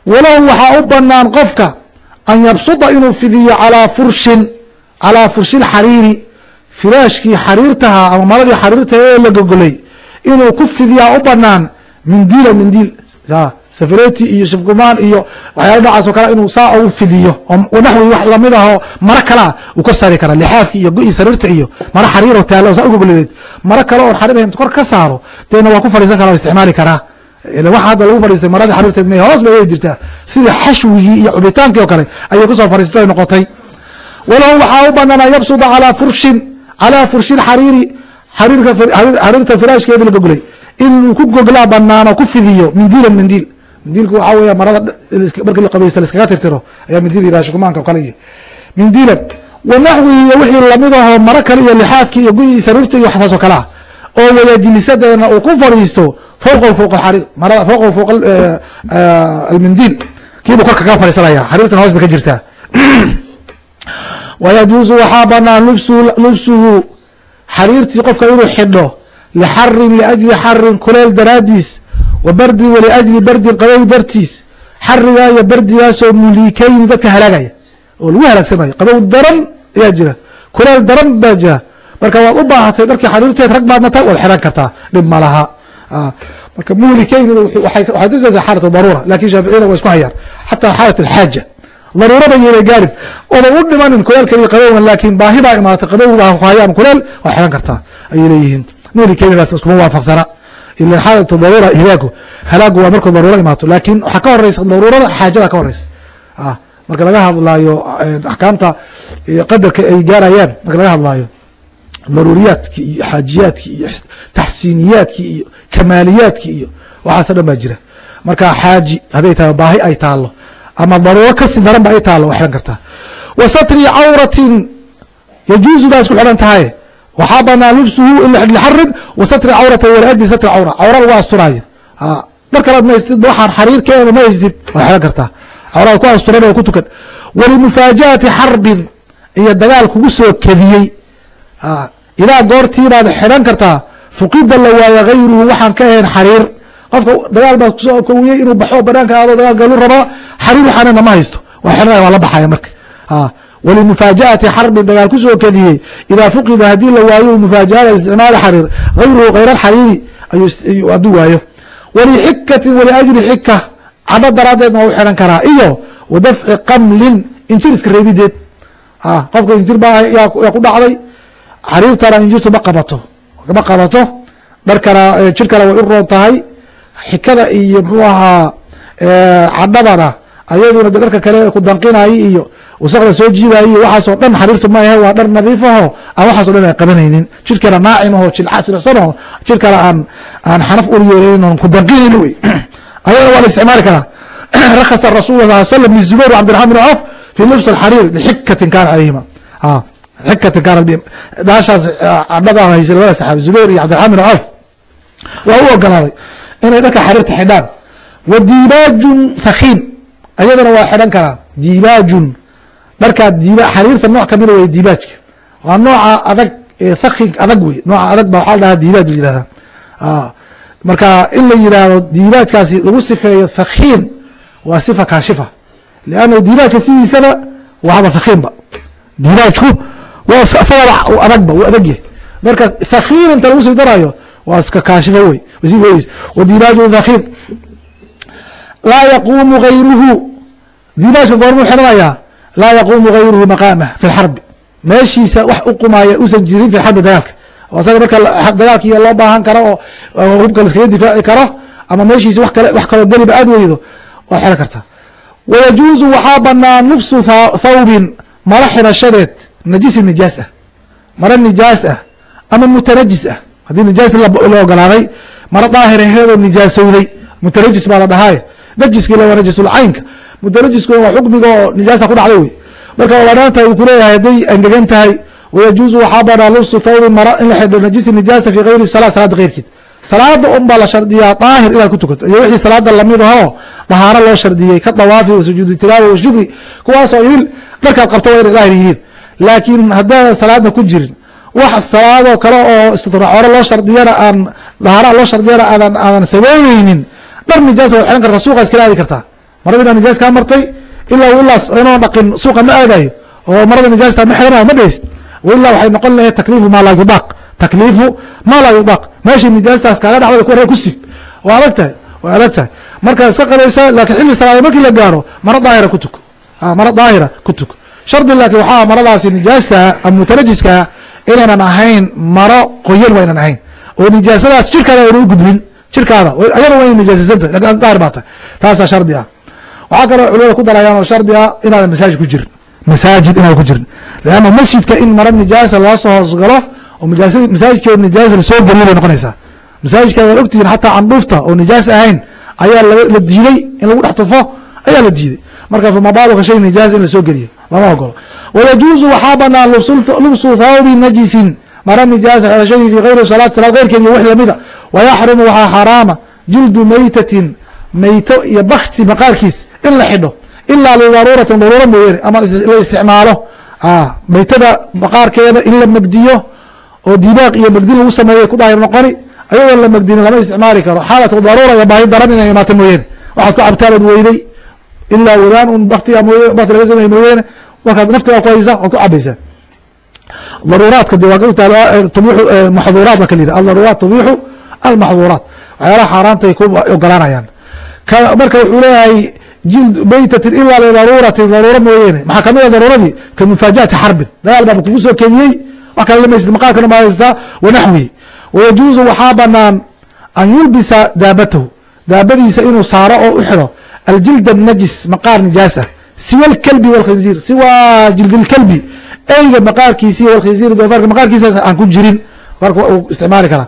S1: Walahu waxaa u banaan qofka an yabsuda inuu fidiyo calaa furshin calaa furshil xariiri firaashkii xariirtaha ama maradii xariirtaha ee la gogolay inuu ku fidiyaa u banaan mindiila mindiil safareti iyo shafgumaan iyo waxyaala noocaas o kale inuu saa ugu fidiyo oo naxwi wax la mid ahoo maro kalea uu ka saari karaa lixaafki iyo go-i sariirta iyo maro xariiro taalo saa ugogoleed maro kale oon xariir hayn kor ka saaro deena waa ku fadhiisan kara o isticmaali karaa. Waxa hadda lagu fadhiistay maradii xariirteed may hoos bay jirtaa. Sida xashwigii iyo cubitaankii oo kale ayay ku soo fadhiistay noqotay. Walahu waxaa u banaan an yabsuda calaa furshin calaa furshi xariiri xariirta firaashkeedii la gogolay inuu ku goglaa banaano ku fidiyo mindiilan mindiil. Mindiilku waxaa weya marada markii laqabaysta laiskaga tirtiro ayaa mindiil yiraha shukumaanka o kale iyo mindiilan wa naxwihi iyo wixii la mid ahoo maro kale iyo lixaafkii iyo go-i sariirta iyo waxsaas oo kale ah. Oo waya jilisadeena uu ku fadhiisto fowqa fowq alxariir marada fowqa fowq almindiil. Kiibuu korka kaga fadhiisanaya xariirtan hoos bay ka jirtaa. Wayajuusu waxaa banaan lubsuhu xariirtii qofka inuu xidho lixarin liajli xarin kuleel daraadiis wa bardin waliajli bardin qabow dartiis xarigaa iyo bardigaasoo muliikeyni dadka halaagaya oo lagu halaagsamayo qabow daran ayaa jira kuleel daran baa jira. Marka waad u baahatay dharkii xariirteed rag baadna tahay waad xidhan kartaa dhib ma laha. Marka muhlikeynidu waxay tusaysaa xaalat daruura laakiin shaaficiyada waa isku hayaan xataa xaalat alxaaja daruuraba yeena gaarin oodan u dhimanin kuleelka iyo qabowgan laakiin baahi baa imaatay. Qabowga hayaan kuleel waa xidhan kartaa ayay leeyihiin. Muhlikeynidaas iskuma waafaqsana. Ila xaalatu daruura hilaagu halaagu waa markuu daruuro imaato laakiin waxaa ka horeysa daruurada xaajada ka horeysa marka laga hadlaayo axkaamta iyo qadarka ay gaarayaan marka laga hadlaayo daruuriyaadki iyo xaajiyaadki iyo taxsiiniyaadki iyo kamaaliyaadki iyo waxaaso dhan baa jira. Marka xaaji hadday tahay baahi ay taalo ama daruuro kasi daran ba ay taalo waa xidhan kartaa wa satri cawratin yajuusudaas ku xidhan tahay. Waxaa banaan lubsuhu lixarin wa satri cawrata waliajli satri cawra. Cawra lagu asturaayo. Dhar kalead ma haystid waxaan xariirkeeda ma haystid waad xidhan kartaa cawrada ku asturan oo ku tukan. Walimufaajaati xarbin iyo dagaal kugu soo kediyey. Ilaa goortiibaad xidhan kartaa fuqida la waayo hayruhu waxaan ka ahayn xariir qofka dagaal baa ku soo kowiyey inuu baxo banaanka aado dagaal galu rabaa xariir waxaanana ma haysto. Waa xidhanaya waa la baxaya marka. Walimufaaja'ati xarbin dagaal ku soo kediyey idaa fuqida haddii la waayo mufaajaada isticmaali xariir hayruhu hayr alxariiri hadduu waayo. Walixikatin waliajli xika cadho daraaddeedna waa u xidhan karaa. Iyo wadafci qamlin injir iska reebideed qofka injir baa yaa ku dhacday. Xariirtana injirtu ma qabato. Ma qabato dharkana jirkana way u roon tahay xikada iyo mxuu ahaa cadhabana ayaduna de dharka kale ku danqinay iyo wasakda soo jiiday iyo waxaasoo dhan xariirtu ma ahe waa dhar nadiif aho aan waxaaso dhan aan qabanaynin. Jirkana naacim aho jilicsanoo jirkana aan aan xanaf uryeeln on ku danqinayn wey. Ayadana waa la isticmaali karaa. Rakasa rasul sal slam lizubayr cabdiraxman bin cawf fi lubs alxariir lixikatin kana calayhima xikatin kaana dhaashaas cadhada haysa labada saxaabi zubayr iyo cabdiraxman bin cawf waa u ogolaaday inay dharka xariirta xidhaan. Wa diibaajun thakiin ayadana waa xidhan karaa. Diibaajun. Dharkaa xariirta nooc kamida wey diibaajka. Waa nooca adag thakin adag wey. Nooca adag ba waxaa la dhahaa diibaaj la yihahda marka in la yidhaahdo diibaajkaasi lagu sifeeyo thakiin waa sifa kaashifa. Liannahu diibaajka sidiisaba waaba thakiinba diibaajku waa isagaba adagba wuu adag yahay. Marka thakiin inta lagu sii darayo waa iska kaashifa wey. Wa diibaaju thakiin laa yaquumu gayruhu. Diibaajka goormuu xidhanayaa. Laa yaquumu gayruhu maqaamah fi lxarbi meeshiisa wax u qumaya usan jirin fi xarbi dagaalka. Asaga marka dagaalkiiyo loo baahan karo oo hubka laskaga difaaci karo ama meeshiisa wa kale wax kaloo geliba aad weydo waad xidhan kartaa wayajuuzu waxaa banaan lubsu thawbin mara xidhashadeed najisi nijaas ah mara nijaas ah ama mutanajis ah haddii nijaas la ogolaaday mara daahir aheedoo nijaasowday mutanajis baa la dhahaay najiski waa najisulcaynka mutanajiskuna waa xukmiga oo nijaasa ku dhacday wey. Marka waladhaan tahay uu kuleeyahay hadday angegan tahay wayajuuzu waxaa banaa lubsu thawbin mara in la xidho najisi nijaasa fi gayri salaa salaada keyrkeed salaada un baa la shardiyaa daahir inaad ku tukato. Iyo wixii salaada la mid ahoo dahaaro loo shardiyey ka dawaafi wa sujuudi tilaawa wa shukri. Kuwaasoo idil dharkaad qabto waa inay daahir yihiin. Laakiin haddaadan salaadna ku jirin wax salaadoo kale oo istidraacoro loo shardiyana aan dahaara loo shardiyana aadan aadan sameyneynin dhar nijaasa waad xidhan kartaa suuqa iskala aadi kartaa. Maradiina nijaas kaa martay ilaa wilaas inoo dhaqin suuqa ma aadayo oo marada nijaasta ma xidhanayo ma dhayst. Ilaa waxay noqon lahayd takliifu maa laa yudaaq. Takliifu maa laa yudaaq. Meeshii nijaastaas kaaga dhacday ku ku sib waa adag tahay waa adag tahay. Markaa iska qabaysa laakiin xilli salaada markii la gaaro maro daahira ku tuko maro daahira ku tuko shardi laakiin waxaa maradaasi nijaastaa ama mutanajiskaa inaynan ahayn maro qoyan waa ynan ahayn. Oo nijaasadaas jirkaada ayna u gudbin jirkaada ayada waa ina nijaasisanta laakiin daahir baa tahay taasaa shardi ah. Waxaa kaloo culimada ku darayaan oo shardi ah inaadan masaajid ku jirin. Masaajid inaadan ku jirin. Leanna masjidka in maro nijaasa loo soo hoosgalo oo masaajidkeeda nijaasa la soo geliya bay noqonaysaa. Masaajidka waad ogtihiin xataa candhuufta oo nijaas ahayn ayaa la diiday in lagu dhex tufo ayaa la diiday. Marka famabaaluka shay nijaas in la soo geliyo lama ogolo wayajuuzu waxaa banaan lubsu thawbi najisin. Mara nijaasa xerashadii fi gayri salaat salaad keyrkeed iyo wix lamida. Wayaxrumu waxaa xaraama jildu meytatin meyto iyo bakti maqaarkiis in la xidho. Ilaa lidaruuratin daruuro mooyaane ama la isticmaalo. Meytada maqaarkeeda in la megdiyo oo dibaaq iyo megdin lagu sameeyo ku noqoni ayadoon la megdinin lama isticmaali karo. Xaalatu daruura iyo baahi daran inay imaata mooyaane waxaad ku cabtaabad weyday ilaa wadaan un bakti laga sameeye mooyaane markaad naftigaa ku haysa waad ku cabaysaa daruuraadka de maxduuraat la kala yidhi aldaruuraat tubiixu almaxduuraat waxyaalaha xaaraantay ku ogolaanayaan marka wuxuu leeyahay jild meytatin ilaa lidaruurati daruuro mooyeene maxaa ka mid a daruuradii ka mufaajaati xarbin dagaal baaba kugu soo kediyey wax kale lamaysid maqaarkana ma haystaa wanaxwihi wayajuuzu waxaa banaan an yulbisa daabatahu daabadiisa inuu saaro oo u xidho aljild الnajis maqaar nijaasa siwa اlkalbi wاlkhinziir siwa jild اlkalbi eyga maqaarkiisi wاlkhinziir doofaarka maqaarkiisaas aan ku jirin marka uu isticmaali karaa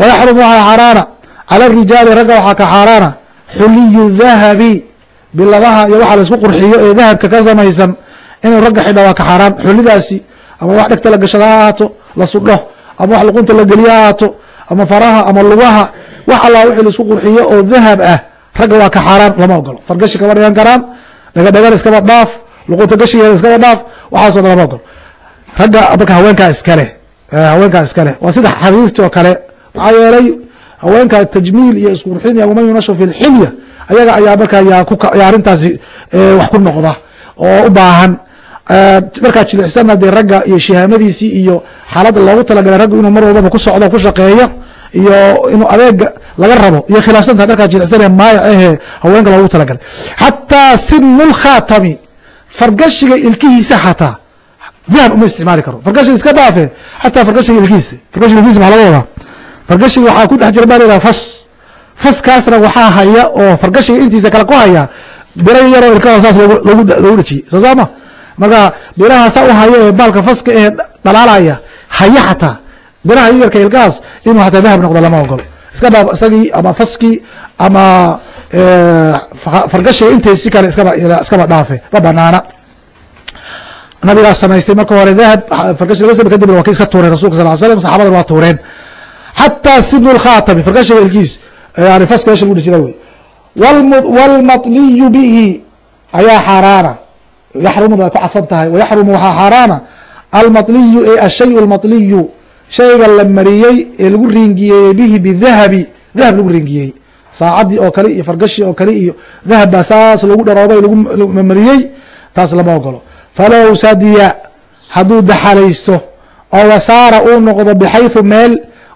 S1: wayaxrumu waxaa xaaraana calى الrijaali ragga waxaa ka xaaraana xuliyu dahabi bilabaha iyo waxa laisku qurxiyo ee dahabka ka samaysan inuu ragga xidha waa ka xaaraan xulidaasi ama wax dhegta la gashada ha ahaato la sudho ama wax luqunta la geliyo ha ahaato ama faraha ama lugaha wax allaa wixii laisku qurxiyo oo dahab ah ragga waa ka xaaraan lama ogolo fargashi kama dhigan karaan dhagadhagan iskaba dhaaf luqunta gashigeeda iskaba dhaaf waxaaso dhan lama ogolo ragga marka haweenkaa iskale haweenkaa iskale waa sida xariirti oo kale. Maxaa yeelay haweenka tajmiil iyo isqurxin waman yunashu fi lxilya ayaga ayaa markaa yaa arrintaasi wax ku noqda oo u baahan. Markaa jilicsanna dee ragga iyo shihaamadiisii iyo xaaladda loogu talagalay raggu inuu mar walbaba ku socdo ku shaqeeyo iyo inuu adeega laga rabo iyo khilaafsanta dharkaa jilicsan ee maaya ahee haweenka loogu talagalay. Xataa sinu lkhaatami fargashiga ilkihiisa xataa. Dahab uma isticmaali karo. Fargashiga iska dhaafe xataa fargashiga ilkihiisa. Fargashiga ilkihiisa maxaa laga fargashiga waxaa ku dhex jira baa layidhaha fas. Faskaasna waxaa haya oo fargashiga intiisa kale ku haya bira yaroo ilkaha saas logu dhejiyey soo saama? Marka biraha u haya ee baalka faska ee dhalaalaya haya xataa biraha iyo yarka ilkahaas inuu hataa dahab noqdo lama ogolo iska isagii ama faskii ama eh, fargashiga intaysi kale iskaba dhaafe ma banaana. Nabigaa samaystay marka hore dahab fargashi laga samey kadibna waa iska tuureen rasulka sal slm saxabadan waa tuureen. Xataa sidnu lkhatabi fargashiga ilkiis eh, yani faska meesha lagu dhijira wey. Wlmatliyu bihi ayaa xaaraana. Yaxrumadu ay ku cadfan tahay. Wayaxrumu waxaa xaaraana. Almatliyu e eh, ashay lmatliyu shayga la mariyey ee lagu ringiyeeyey bihi bidahabi dahab lagu ringiyey. Saacadii oo kale iyo fargashi oo kale iyo dahab baa saas lagu dharoobay lagu mariyey taas lama ogolo. Falow sadiya hadduu daxalaysto oo wasaara uu noqdo bxayثu meel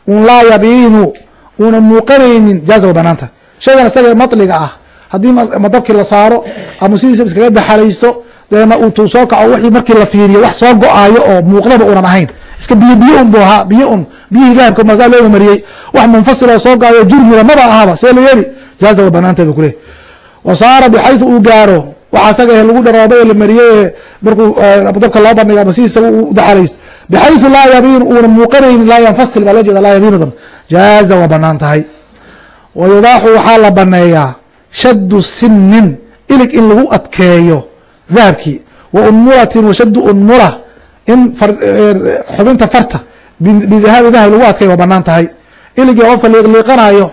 S1: un laa yabiinu una muuqanaynin jaaza way banaanta. Shaygan isaga maطliga ah haddii madabkii la saaro ama sidiisa iskaga daxalaysto deena uu tuu soo kaco wixii markii la fiiriyo wax soo go'aayo oo muuqdaba unan ahayn. Iska biyo biyo un bu ahaa biyo un biyihii dahabka masaa loo mariyey. Wax munfasiloo soo go'ayo jurmila maba ahaba see la yeeli. Jaaza way banaanta ba kuleh wasaara bxayثu uu gaaro waxa asaga eh lagu dharoobay ee la mariyey markuu dabka loo bandhiga ama sidiisa u daxalaysto bxayثu laa yabiinu una muuqanaynin laa yanfasil baa loo jeeda laa yabiinudan jaaza waa bannaan tahay. Wa yubaaxu waxaa la baneeyaa shadu sinin ilig in lagu adkeeyo dahabkii wa unmulatin wa shadu unmula in xubinta farta bidahaabi dahab lagu adkeeyo waa bannaan tahay. Iligii qofka liiqliiqanayo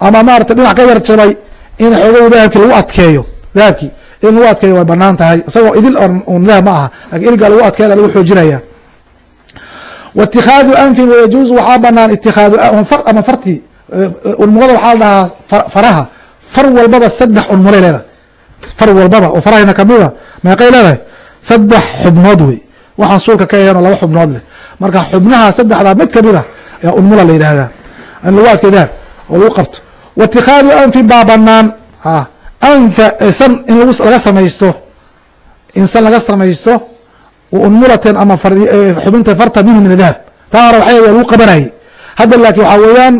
S1: ama maarata dhinac ka yar jabay in xoogow dahabkii lagu adkeeyo dahabkii in lagu adkeeyo way bannaan tahay. Isagoo idil un ma aha laakiin iligaa lagu adkeeda lagu xoojinaya. Wa itikaadu anfin wayajuuzu waxaa banaan itikaadu ama fartii unmulada waxaa la dhahaa faraha. Far walbaba saddex unmulay leedahay far walbaba oo farahayna kamida meeqay leedahay? Saddex xubnood wey. Waxaan suulka ka oo laba xubnood leh. Marka xubnaha saddexdaa mid ka mid a ayaa unmula la yidhaahdaa. In lagu adkay dahab oo lagu qabto. Wa itikaadu anfin baa banaan anfa san in laga samaysto. In san laga samaysto unmulaten ama xubinta farta minhu min adahab taa hore waxay lagu qabanayay. Hadda laakiin waxaa weeyaan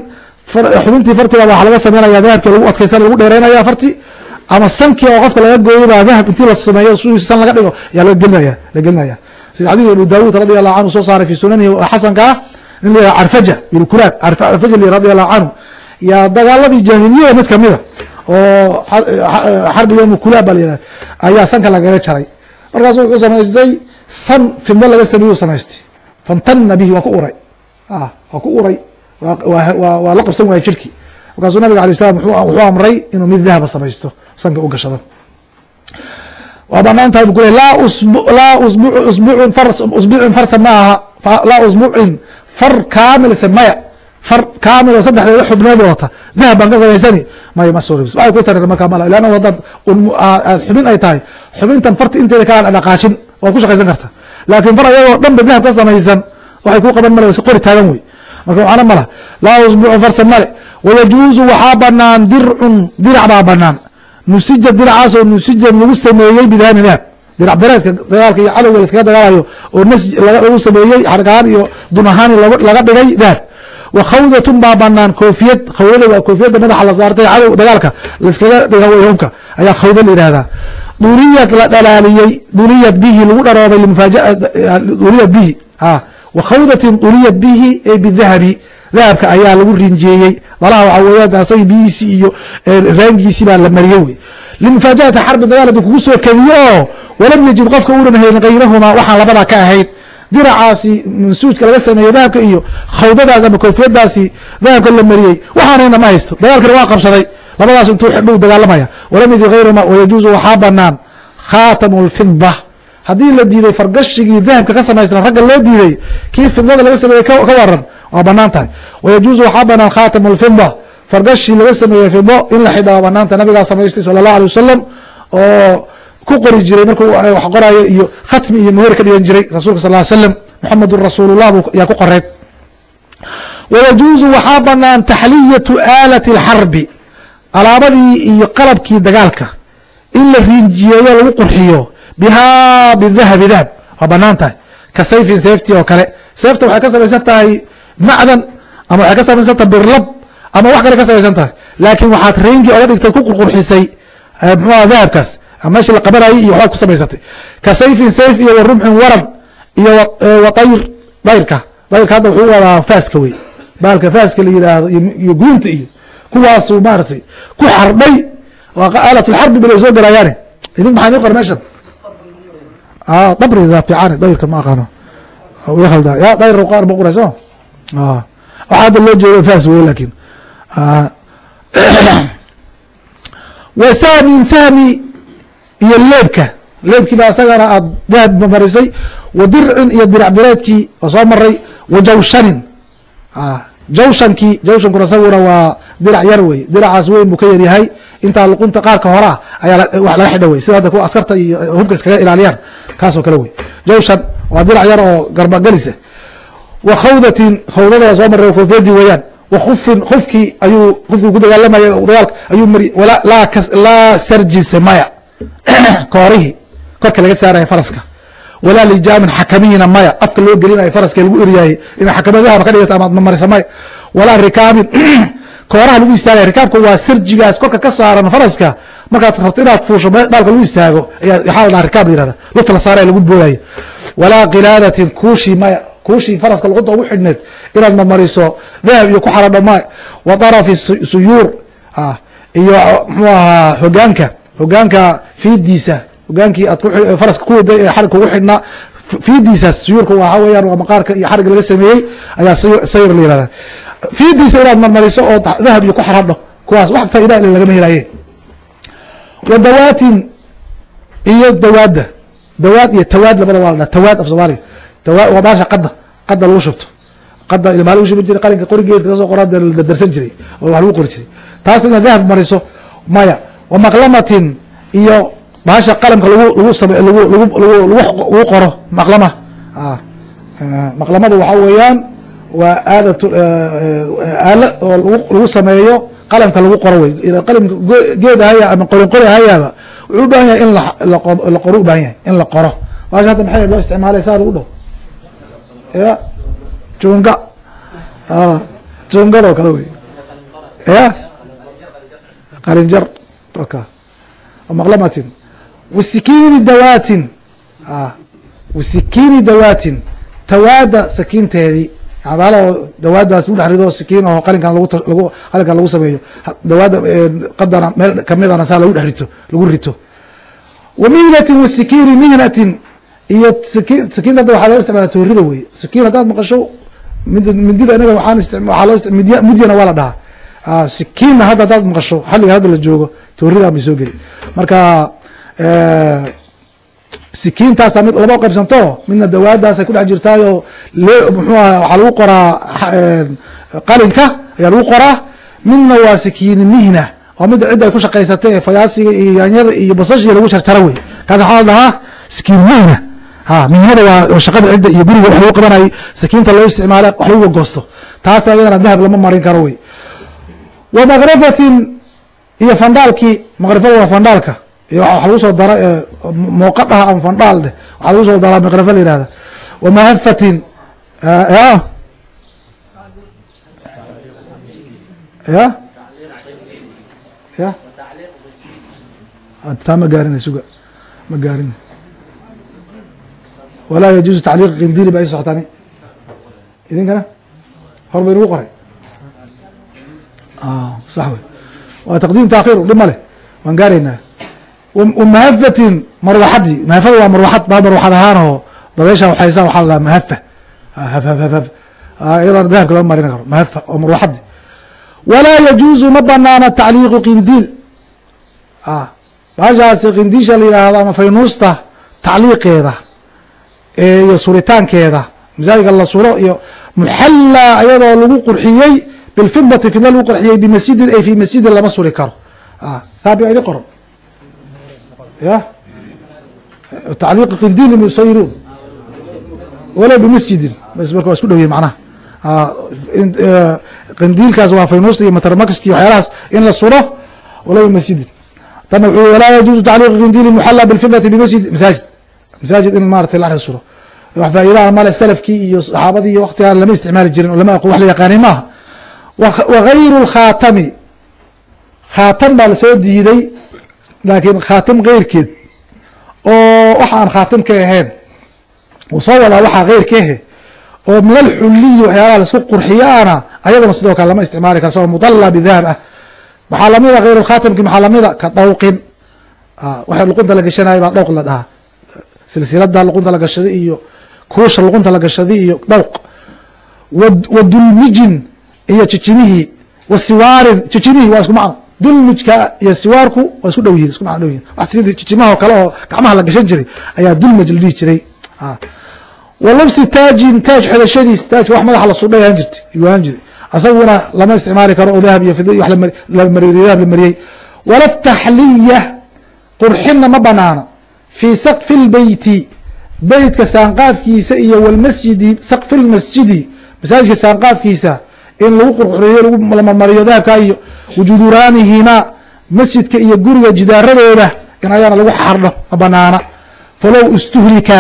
S1: xubintii fartiga waxa laga sameynaya dahabki lagu adkaysan lagu dheereynaya farti ama sankii oo qofka laga gooyay baa dahab intii la sameeyo san laga dhigo ayaa laga gelinaya la gelinaya sida xadiid abu daawud radi allahu canhu soo saaray fi sunanihi xasanka ah nin la yihah carfaja bin kuraab carfaja li radi allahu canhu yaa dagaaladii jaahiliyada mid kamida oo xarbi yom kulaab baa la yihah ayaa sanka lagaga jaray. Markaasu wuxuu samaystay san fidno laga sameeye u samaystay fantana bihi waa ku uray. Waa ku uray. Waa la qabsan waaya jirki markaasuu nabiga alay slam wuxuu amray inuu mid dahaba samaysto sanka u gashado. Waa bannaan tahay bu ku le laa usbucin farsa ma aha laa usbucin far kaamilse maya far kaamil oo saddexdeeda xubnood wata dahab baan ka samaysani maya ma soo ribs waxay ku tarir markaa mala leanna haddaad aad xubin ay tahay xubintan farti inteeda kalaan dhaqaajin waad ku shaqaysan karta. Laakiin far ayagoo dhan dahab ka samaysan waxay ku qaban male iska qori taagan wey marka macno mala laa usbucu farsa male wayajuuzu waxaa banaan dircun dirac baa banaan nusija diracaasoo nusijad lagu sameeyey dahab dirac bereedka dagaalka iyo cadowga laskaga dagaalayo oo nas lagu sameeyey xargaan iyo dun laga dhigay dahab wa khawdatun baa banaan koofiyad khawdada waa koofiyadda madaxa la saartay cadow dagaalka laiskaga dhiga way hubka ayaa khawda la yihahdaa duriyad la dhalaaliyey duriyad bihi lagu dharoobay duriyad bihi wa khawdatin duriyad bihi ee bidahabi. Dahabka ayaa lagu rinjeeyey. Dalaha waxaa weeyaan asagii biyihiisii iyo raangiisii baa la mariyey wey. Limufaajaati xarbi dagaal haduu kugu soo kediyo oo walam yajid qofka uunan helin kayrahumaa waxaan labadaa ka ahayn diracaasi mansuujka laga sameeyey dahabka iyo khawdadaas ama koofiyadaasi dahabka la mariyey. Waxaanayna ma haysto. Dagaalkana waa qabsaday. Labadaas intuu xidhuu dagaalamaya. Walam yajid kayrahuma wayajuuzu waxaa banaan khaatamu lfida haddii la diiday fargashigii dahabka ka samaysna ragga loo diiday kii fidada laga sameeyey ka waran waa bannaan tahay. Wayajuuzu waxaa banaan khaatamu lfida fargashi laga sameeyey fido in la xidha waa banaanta nabigaa samaystay sala allah alay wasalam oo ku qori jiray markuu wax qoraayo iyo khatmi iyo muhir ka dhigan jiray rasulka sal ly slam muxamedun rasuulullah yaa ku qoreed. Wayajuuzu waxaa banaan taxliyatu aalati اlxarbi alaabadii iyo qalabkii dagaalka. In la riinjiyeeyo lagu qurxiyo bihaa bidahabi dahab waa bannaan tahay. Ka sayfin seefti oo kale. Seefta waxay ka samaysan tahay macdan ama waxay ka samaysan tahay birlab ama wax kale ka samaysan tahay. Laakiin waxaad riingi oga dhigtay ku qurqurxisay mxuha dahabkaas meeshii la qabanayay iyo waxbaad ku samaysatay. Ka sayfin sayf iyo wa rumxin waran iyo wa dayr dayrka dayrka hadda wuxuu wadaa faaska wey baalka faaska la yidhaahdo iyo guinta iyo. Kuwaasuu maaratay ku xardhay. Aalatulxarbi balay soo galayaane idin maxaa idin qor meeshan dabrida fiican dayrka ma aqaano. Halda ya dayr qaar ma qorayso? Waxaa hadda loo jeedo faas wey laakiin wa sahmin sahmi iyo leebka. Leebkii baa isagana jawshankii jawshankuna isaguna waa dirac yar wey diracaas weyn buu ka yaryahay intaa luqunta qaarka horaa ayaa wax laga xidha wey sida hadda kuwa askarta iyo hubka iskaga ilaaliyaan kaasoo kale wey jawshan waa dirac yar oo garbagalisa wa khawdatin khawdada waa soo maray koofeedi weeyaan. Wa khufin khufkii ayuu qofkii ku dagaalamaya dagaalka ayuu mari laa sarjise maya koorihii korka laga saaraya faraska. Walaa lijaamin xakamihina maya. Afka loo gelinayo faraska lagu eryaayey ina xakamadahaba ka dhigata amaad mamarisa maya walaa rikaabin kooraha lagu istaagaya rikaabka waa sarjigaas korka ka saaran faraska. Markaad rabto inaad fuusho baalka lagu istaago waxaa la dhaha rikaab la yihahda lugta la saaraya lagu boodaya. Walaa kilaadatin kuushii maya kuushii faraska luqunta ugu xidhneed inaad marmariso dahab iyo ku xaradho maya wa darafi suyuur iyo mxuu ahaa hogaanka. Hogaanka fiidiisa hogaankii aad faraska xarig kugu xidhnaa fiidiisaas suyuurka waxaa weeyaan waa maqaarka iyo xarigga laga sameeyey ayaa sayr la yihahda fiidiisa inaad marmariso oo dahab iyo ku xaradho kuwaas wax faaida lagama helaye. Wa dawaatin iyo dawaadda. Dawaad iyo tawaad labada waa la tawaad af soomaaliga waa baasha qadda. Qadda lagu shubto. Qadda ilmaa lagu shubi jiray qalinka qorigeedka ka soo qoraa dardarsan jiray oo wax lagu qori jiray. Taas inaad dahab mariso maya. Wa maqlamatin iyo baasha qalamka lagu lagu same lagu lagu lagu lagu qoro. Maqlama. Maqlamadu waxaa weeyaan waa aadat aala oo lagu sameeyo qalamka lagu qoro wey qalimka geed ahaya ama qorin qori ahayaaba wuxuu u baahan yahay in la qoro u baahan yahay in la qoro. Baasha hadda maxay loo isticmaalay saa lagu dhaho ya junga jungado kale wey ya qalinjar oka maqlamatin wasikiini dawaatin. Wasikiini dawaatin. Tawaada sakiinteedii baala dawaadaas lagu dhex rido sikiin oo qalinkan qalinkan lagu sameeyo. Dawaada qadana meel kamidana saa lagu dhex rito lagu rito. Wa mihnatin wasikiini mihnatin iyo siki sikiinta hadda waxaa loo isticmaala toorida wey sikiin haddaad maqasho mid midida inaga waxaan waxaa loo midyana waa la dhahaa. Sikiinna hadda haddaad maqasho xalliga hadda la joogo toorida bay soo geli. Marka sikiintaasa mid laba qaybsanto midna dawaadaasay ku dhex jirtaayoo le muxuu aha waxaa lagu qoraa qalinka ayaa lagu qoraa midna waa sikiini mihna oo midda cidda ay ku shaqaysatay ee fayaasiga iyo yaanyada iyo basashiya lagu jarjaro wey kaas waxaa la dhahaa sikiin mihna. Ha mihnada waa shaqada cidda iyo guriga wax lagu qabanayay sakiinta loo isticmaala wax lagu goosto taas ayadana dahab lama marin karo wey. Wa makrafatin iyo fandhaalkii makrafada waa fandhaalka waxa lagu soo dara mooqa dhaha ama fandhaal dheh waxaa lagu soo daraa makrafa la yihahda wa mahafatin ya ya ya taa ma gaarin suga ma gaarin. Walaa yajuuzu tacliiq qindili ba ay socotani idinkana? Hor nagu qoray. Sax wey waa taqdiim taakhiir dhib ma leh. Waan gaaraynaa mahafatin marwaxadii. Mahafada waa marwaxad baa marwaxad ahaanoo dabeysha waxaysa waxaa la mahafa hafhafhaf iyadana dahabka lama marin karo. Mahafa oo marwaxadi walaa yajuuzu ma banaana tacliiqu qindiil. Baashaasi qindiisha la yidhaahdo ama faynuusta tacliiqeeda iyo suritaankeeda masaajidka la suro iyo muxallaa iyadoo lagu qurxiyey bilfidati fidla lagu qurxiyey bimasjidin ay fi masjidin lama suri karo. Saabi ini qoran ya? Tacliiqi qindiili musayiruun walow bimasjidin marka waa isku dhow yihiin macnaha qindiilkaas waa faynuusta iyo matarmakski waxyaalahaas in la suro walow bimasjidin tana wuxuu walaa yajuuzu tacliiqu qindiili muxalla bilfidati bimasjid masaajid. Masaajid in maarata la suro wax faa'iidaha male salafkii iyo saxaabadii iyo waktigaan lama isticmaali jirin oo lama wax la yaqaanay maaha. Wagayru lkhaatami khaatam baa la soo diiday laakiin khaatam keyrkeed oo waxa aan khaatam ka ahayn uu soo wadaa waxaa keyrkehe oo min alxuliyi waxyaalaha la isku qurxiyaana ayadana sidoo kale lama isticmaali karo sao mudalla bidahab ah. Maxaa lamida hayr khaatamki maxaa lamida ka dhawqin. Waxa luqunta la gashanaya baa dhawq la dhahaa. Silsilada luqunta la gashaday iyo kuusha luqunta la gashaday iyo dhawq. Wa dulmijin iyo jijimihii wa jijimihii waa isku macno dulmijka iyo siwaarku waa isku dhow yihiin isku macno dhow yihiin wax sidii jijimaha oo kale oo gacmaha la gashan jiray ayaa dulmij la dhihi jiray wa labsi taajin taaj xidashadiis taajka wax madaxa la sudhay ahaan jirtay yuu ahaan jiray. Asaguna lama isticmaali karo oo dahab iyo fida iyo wax la mariyey dahab la mariyey wala taxliya qurxinna ma banaana. Fii saqfi lbeyti beytka saanqaafkiisa iyo walmasjidi saqfi lmasjidi masaajidka saanqaafkiisa in lagu qurxuriyo lagu lamarmariyo dahabka iyo wujuduraanihimaa masjidka iyo guriga jidaaradooda in ayaana lagu xardho ma banaana. Falow istuhlika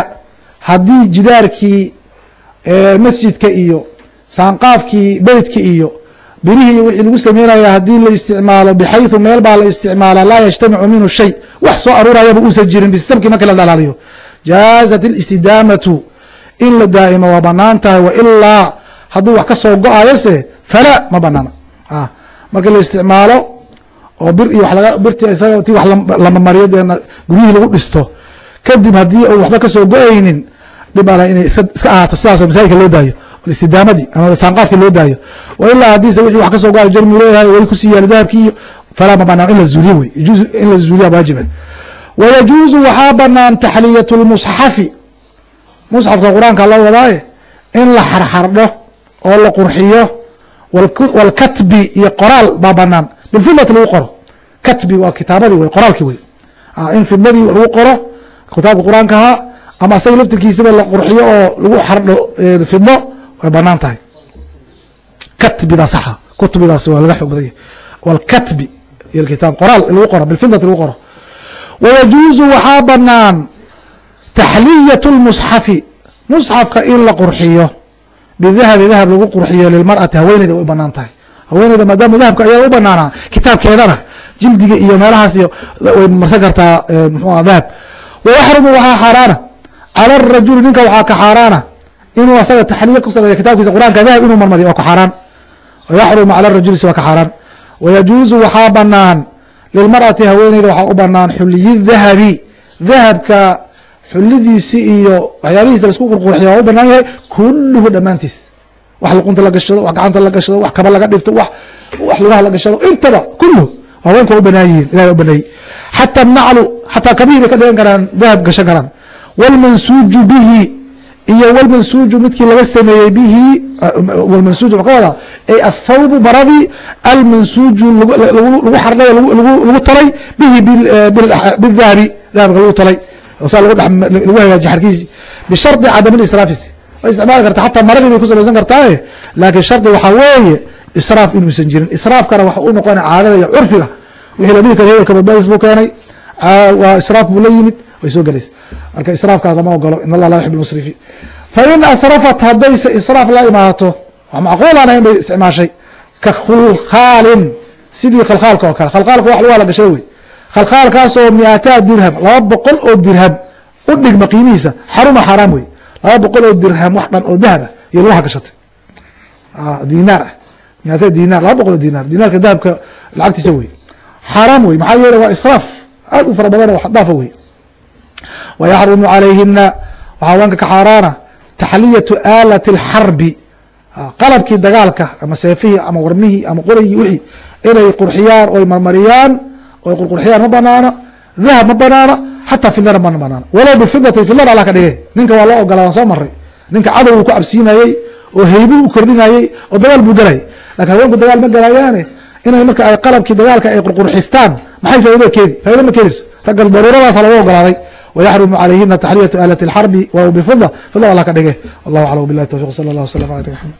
S1: haddii jidaarkii masjidka iyo saanqaafkii beytka iyo birihii wixii lagu sameynaya haddii la isticmaalo bxayu meel baa la isticmaala laa yajtamicu minhu shay wax soo aruurayaba uusan jirin bisistamkii marka la dhalaaliyo. Jaazat اlistidaamatu in la daa'imo waa bannaan tahay wailaa hadduu wax ka soo go'ayose falaa ma banaana. Ah marka la isticmaalo oo bir iyo birti wax lamamariyo guryihii lagu dhisto. Kadib haddii u waxba ka soo go'aynin dhibala inay iska ahaato sidaasoo masaajidka loo daayo istidaamadii ama saanqaafkii loo daayo. Ilaa haddiise wixii wax ka soo go'ayo jarmi leeyahay weli ku sii yaalo dahabkii falaa ma banaan in la zuuliyo wey. In la zuuliya waajiba wayajuuzu waxaa banaan taxliyatu lmusxafi musxafka qur'aanka loo wadaaye in la xarxardho oo la qurxiyo walkatbi iyo qoraal baa banaan bilfidati lagu qoro. Katbi waa kitaabadii wey qoraalkii wey in fidadii lagu qoro kitaabka qur'aanka ahaa ama asaga laftirkiisaba la qurxiyo oo lagu xardho fido way bannaan tahay. Katbida saxa. Kutbidaas waa laga badan yahy walkatbi iyo kitaab qoraal lagu qoro bilfidati lagu qoro. Wayajuuzu waxaa banaan taxliyat lmusxafi musxafka in la qurxiyo bidahabi dahab lagu qurxiyo lilmar'ati haweeneyda way bannaan tahay haweeneyda maadaama dahabka ayaa u banaanaa kitaabkeedana jildiga iyo meelahaas iyo way marsan kartaa mxua dahab wayaxrumu waxaa xaaraana cala rajuli ninka waxaa ka xaaraana inuu asaga taxliya ku sameeyo kitaabkiisa qur'aanka dahab inuu marmariyo waa ka xaaraan wayaxrumu cala rajuli si waa ka xaaraan wayajuuzu waxaa banaan lilmar'ati haweeneyda waxaa u banaan xuliyi dahabi dahabka xulidiisi iyo waxyaabihiisa la isku qurqurxiya waa u banaan yahay kulluhu dhammaantiis wax luqunta la gashado wax gacanta la gashado wax kaba laga dhibto wax wax lugaha la gashado intaba kulluhu haweenka u banaan yihiin ilahay u baneeyey xata naclu xataa kabihii bay ka dhigan karaan dahab gashan karaan wlmansuuju bihi iyo wlmansuuju midkii laga sameeyey bihi wlmansuuj wxuu ka wadaa ay athawbu maradii almansuuju lagu xardhay lagu talay bihi bidahabi dahabka lagu talay saa lagu hagaajiy xarkiisi bishardi cadam israafis. Way isticmaali karta xataa maradii bay ku samaysan kartaaye laakiin shardi waxaa weeye israaf inuusan jirin. Israafkana waxa u noqona caadada iyo curfiga. Wixii la dhihi kara hebelka badbaadis buu keenay waa israaf buu la yimid. Way soo gelaysa marka israafkaas lama ogolo in allah laa yuxib musrifiin fain asrafat haddayse israaf la imaato wax macquulana in bay isticmaashay ka khulkhaalin. Sidii khalkhaalka oo kale khalkhaalka wax lagu halagashada wey khalkhaalkaasoo miataa dirham laba boqol oo dirham u dhigma qiimihiisa. Xaruma xaaraam wey laba boqol oo dirham wax dhan oo dahaba iyo lagu hagashatay dinaar ah. Miata dinaar laba boqol oo dinaar dinaarka dahabka lacagtiisa wey xaaraam wey maxaa yeele waa israaf. Aad u fara badan oo xadaafa wey wayaxrumu calayhina waxaa haweenka ka xaaraana taxliyatu aalati اlxarbi qalabkii dagaalka ama seefihii ama warmihii ama qorigii wixii inay qurxiyaan oy marmariyaan oy qurqurxiyaan ma banaana dahab ma banaana xataa fidana ma banaana walow bifidati fidana alla ka dhigay ninka waa loo ogolaa waan soo maray ninka cadow uu ku cabsiinayey oo heybu u kordhinayey oo dagaal buu galayay lakin haweenku dagaal ma galayaane inay marka ay qalabkii dagaalka ay qurqurxistaan maxay faaida keeni faida ma keenayso ragga daruuradaasa lagu ogolaaday ويحرم عليهna تحرية آلة الحرب w بفضة فضة alla ka dhige والله أعلم بالله التوفيق صلى الله وسلم على محمد